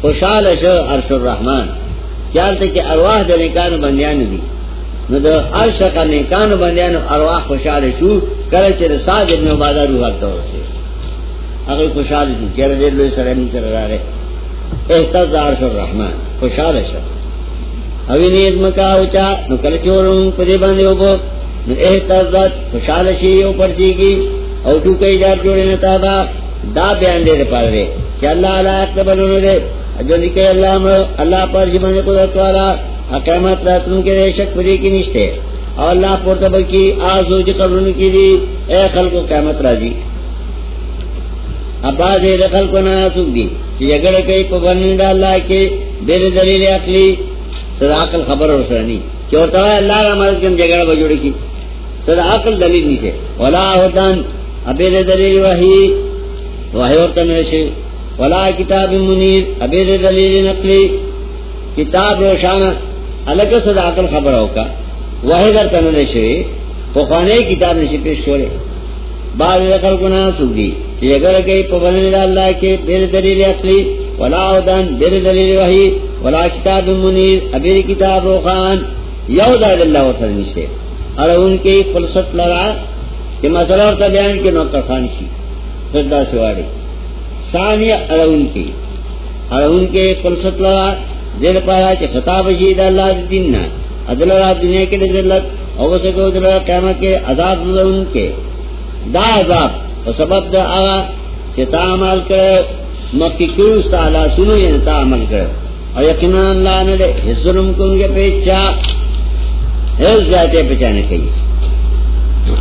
خوشحال شو عرش الرحمن. چالتے کہ ارواح دا نکانو بندیان دی. نو دا عرش کا نکانو بندیانو ارواح خوشحال شو کرے چر ساد ابن عبادہ روح حال طور سے اگر خوشحال شو چر دیر لوئی سرے من کر رہا رہے. احتاز عرش الرحمن، خوشحال شو. اوی نیز مکا ہوچا نو کل چوروں پدے باندے ہو نو احتاز خوشحال شی او پرچی کی او تو کئی جار جوڑے نتا دا دا بیان دے دے پار دے، کہ اللہ علا علیہ اقتبلونو دے، جو لکھے اللہ امر اللہ پر جی جمعنے قدرت والا حکامت راتن کے دے شک پدی کی نشتے۔ اور اللہ پورتبل کی آزو جی قبرن کی دی، اے خلقو قیمت راجی عباس اے دخل کو ناسوک دی، کہ جگڑ کئی پبرنی دا اللہ کے بیر دلیل اقلی صدا عقل خبر اور سرنی کہ ہوتا ہے اللہ را مدد کم جگڑ بجوڑی کی۔ صدا عقل دلیل نہیں سے ولا ہوتان ابیر دلیل وحی وحی اور تنرشی ولا کتاب منیر ابیر دلیل نقلی۔ کتاب روشانہ الگ صدا عقل خبر ہوگا وحی در تنرشی پخوانے کتاب نشی پیش چھوڑے بعض دخل کو ناسوک دی کہ اگر کئی پبنی اللہ کے بیر دلیل اقلی ولا عدن بیر دلیل وحی، ولا کتاب منیر، ابیر کتاب روخان. یو داد اللہ وسلم سے اور ان کی فلسط لڑا کہ مسئلہ اور بیان کے نوکر خان شی. سردا سواڑی ثانیہ ارون کی اور ان کے فلسط لڑا دل پارا کہ خطاب شید اللہ دین نہ عدل دنیا کے لیے ذلت، اور سکو دل قیامت کے عذاب ان کے. دا عذاب و سبب دا آغا چه تا عمل کرو مکی کروس تا علا سنو یعنی تا عمل کرو اور یقینا اللہ نلے حس ظلم کو ان کنگے پیچا حس ذاتے پچانے کئی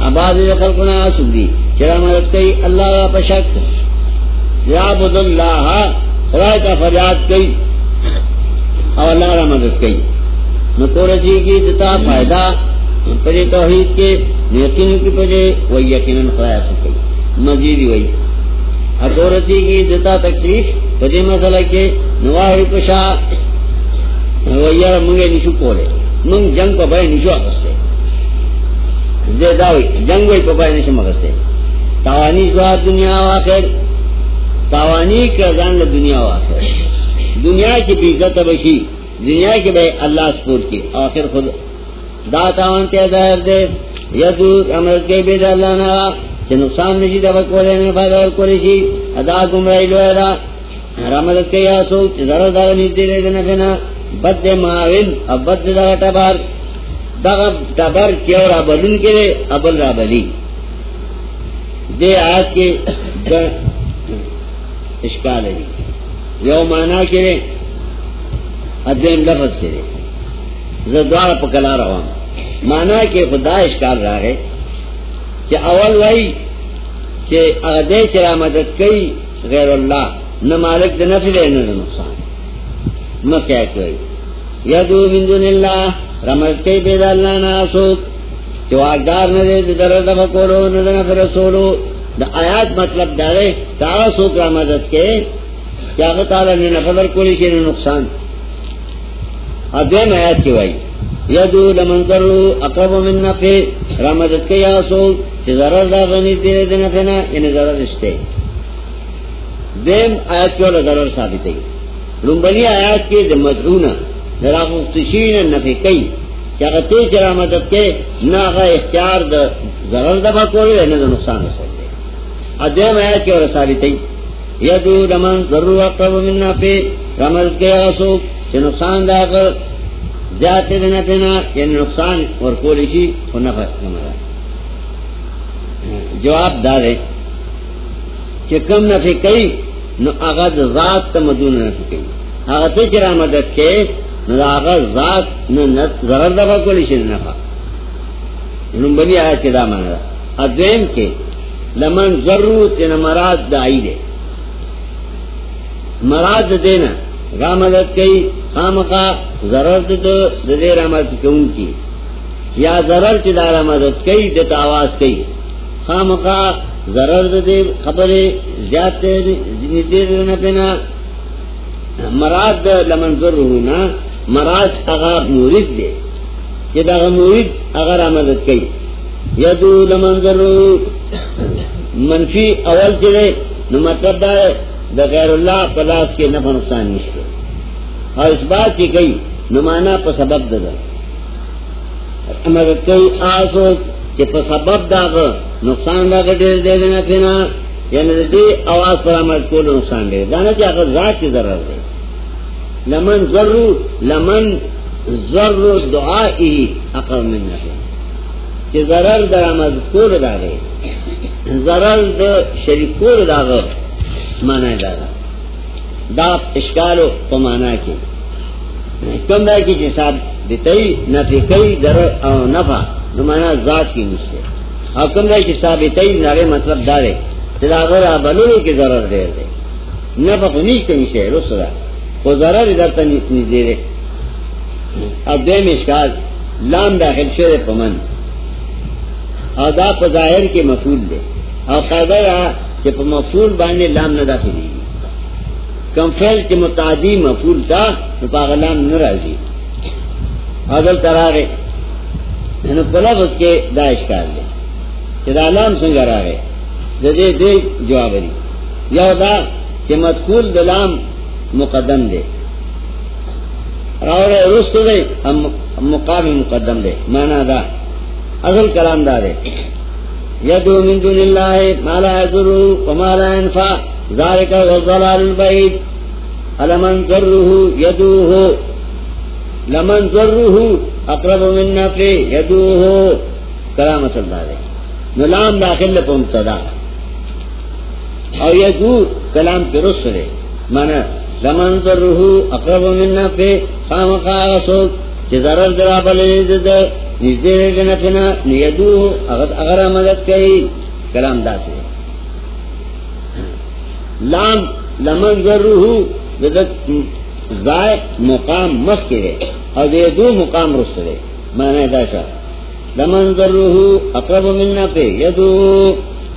عباد دخل کنا آسک دی چرا مدد کئی، اللہ را پشک۔ یعبد اللہ، خدای تا فریاد کئی۔ اور اللہ را مدد کئی۔ نکو رسی جی کی دتا فائدہ پدے توحید کے یقین کی پدے وہ یقیناً خدا سکے مزید وہی۔ اکورتی کی دتا تکلیف پدے مسئلہ کے نواہ پشا ویار منگے نشو کولے۔ منگ جنگ پا بھائی نشو اخستے دے داوی، جنگ وی پا بھائی نشو مخستے تاوانی زوا دنیا و آخر، تاوانی کردان دنیا و آخر۔ دنیا کی بیزت بشی، دنیا کے بھائی اللہ سپورٹ کی آخر خود دا تاوان تے ظاہر دے یدو امر کے بید اللہ نا چھ نقصان نشی دا بکولے نے فائدہ ورکولے شی، ادا گمرائی لو ادا رحمت کے یا سو چھ ضرور دا نیتی دے دن فینا، بد دے معاون، اب بد دے دا ٹبار دا ٹبار کیو را بلن کے دے ابل را بلی دے آیت کے اشکال ہے یو مانا کے دے ادیم لفظ کے دے زدوار پکلا رہا مانا کہ خدا اشکال رہا ہے۔ کہ اول وئی کہ اغدے چرا مدد کئی غیر اللہ، نہ مالک دے نفل ہے نہ نقصان۔ نہ کیا کوئی یدو من دون اللہ رمض کئی بید اللہ ناسوک۔ کہ واقدار نہ دے در دفع کولو نہ دے نفر رسولو۔ دا آیات مطلب دارے تارا سوک را مدد کے کیا تعالی نے نفذر کولی شیر نقصان۔ ادویم آیات کی وائی یدو لمن ذرو اقرب من نفع. رمضت کے یاسو چی ضرر دا غنی تیرے دے نفعنا یعنی ضرر اشتے دویم آیات کی والا ضرر ثابت ہے. لنبنی آیات کی دے مدعونا، در آخوستشین نفع کئی. چی اگر تی چی رمضت کے، نا اگر اختیار دا ضرر دا بکولو یعنی دا نقصان رسول دے. ادویم آیات کی والا ثابت ہے. یدو لمن ذرو اقرب من نفع. رمضت کے یاسو کہ نقصان دا کر جاتے دینا پینا یعنی نقصان اور کولیشی اور نفع نمرا جواب دارے کہ کم نفع کئی، نو آغا دا ذات تا مدون نفع کئی۔ آغا تے چرا مدد کے، نو آغا ذات نو ضرر دفع کولیشی نفع۔ نمبنی آیا چی دا مانا دا۔ ادویم کے، لمن ضرور تینا یعنی مراد دائی دے۔ مراد دینا رامدت کئی خام خامقا ضرر دے دے رامدت کون کی یا ضرر چی دا رامدت کئی دتا آواز کئی خام خامقا ضرر دے خبر زیاد دے دینا پینا مراد لمن ضرر ہونا مراد اغا مورد دے چی دا مورد اغا رامدت کئی یدو لمن ضرر منفی اول چی دے نو مطلب دا دا غیر اللہ پلاس کے نفع نقصان نشتے اور اس بات کی گئی نمانا پر سبب دا مگر کئی آسو کہ پر سبب دا گا، نقصان دا گا دیر دے دینا پینا یعنی دی آواز پر عمل کولو نقصان دے۔ دانا چاہ اگر ذات کی ضرر دے۔ لمن ضرور لمن ضرور دعائی اقر من نفع کہ ضرر در عمل کولو دا گے ضرر دا شریف کولو دا گا مانا دادا دا اشکالو پا مانا کی۔ کم دا کی جساب دیتای نفی کئی، در او نفع۔ نو مانا ذات کی نشتے۔ او کم دا کی ثابتای نارے مطلب دارے۔ چلا غیر آبلولو کی ضرر دیر دے۔ نفع خو نیشتے نیشتے رسو دا۔ خو ضرر در تا نیز دے دے۔ اب دیم اشکال، لام داخل شده پا من۔ او دا پا ظاہر کے مفول دے۔ او قیدہ یا کہ پا مفول باندې لام نه داخلي کم فعل کې متعدی مفول تا نو پاغه لام نه راځي اگر تراغه نو یعنی په لفظ کې لام څنګه راغی د دې دې جواب دا چې مذکور د لام مقدم دی راوړې ورستو دی مقام مقدم دی معنا دا. اصل کلام دا دی یدو من دون اللہ ما لا یضرو وما لا ينفع ذالک هو البعید. لمن ضره یدوه لمن ضره اقرب من نفع یدوه کلام اصل دا دی نو داخل په مبتدا. او یدو کلام پر رسل مانا لمن ضره اقرب من نفع خامخا غسوک چې ضرر درا بلې ده نږدې ده نه پنا نیدو هغه هغه مدد کوي کلام داسې لام، لمن ضره دغه زای مقام مخ کې او دې دو مقام رسره معنی دا شه لمن ذروه اقرب مننا پہ، یدو،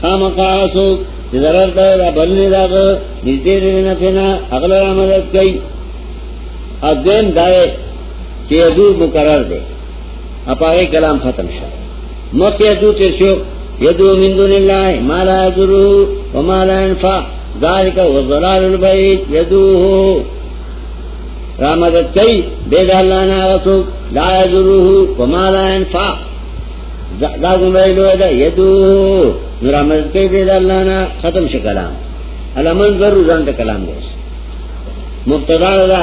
خام قاسو چی ضرر دا دا بلنی دا غا نزدیر دینا پینا اغلا را مدد کئی۔ ادوین دائے چی یدو مقرر دے. اپا کلام ختم شا. مخ یدو تیر شو. یدو من دون اللہ ما لا یدروه وما لا ينفع ذالک والضلال البعید. یدوه رامدت کئی. بید اللہ نا غصو لا یدروه وما لا ينفع دا گمرائی لوئے دا. یدو نرامدت کئی بید اللہ نا. ختم شا کلام. علمان ذرو زان دا کلام دیس مبتدا دا.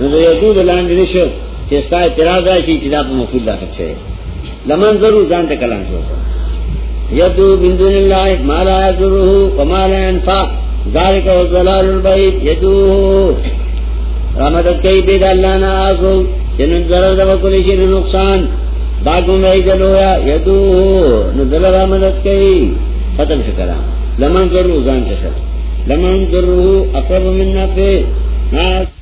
نو یدو دا لاندی نشو چستا اعتراض آشی چی پا مفید دا خد لمن ضرور ځان کلام شو یدو من دون الله ما لا يضره وما لا ينفع ذلك هو الضلال البعيد یدو رحمت کوي به الله نه آګو جن ضرر د وکړي نقصان۔ باګو مې دلویا یدو نو دل رحمت کوي ختم شکرا لمن ضرور ځان ته لمن ضرور اقرب من نفع۔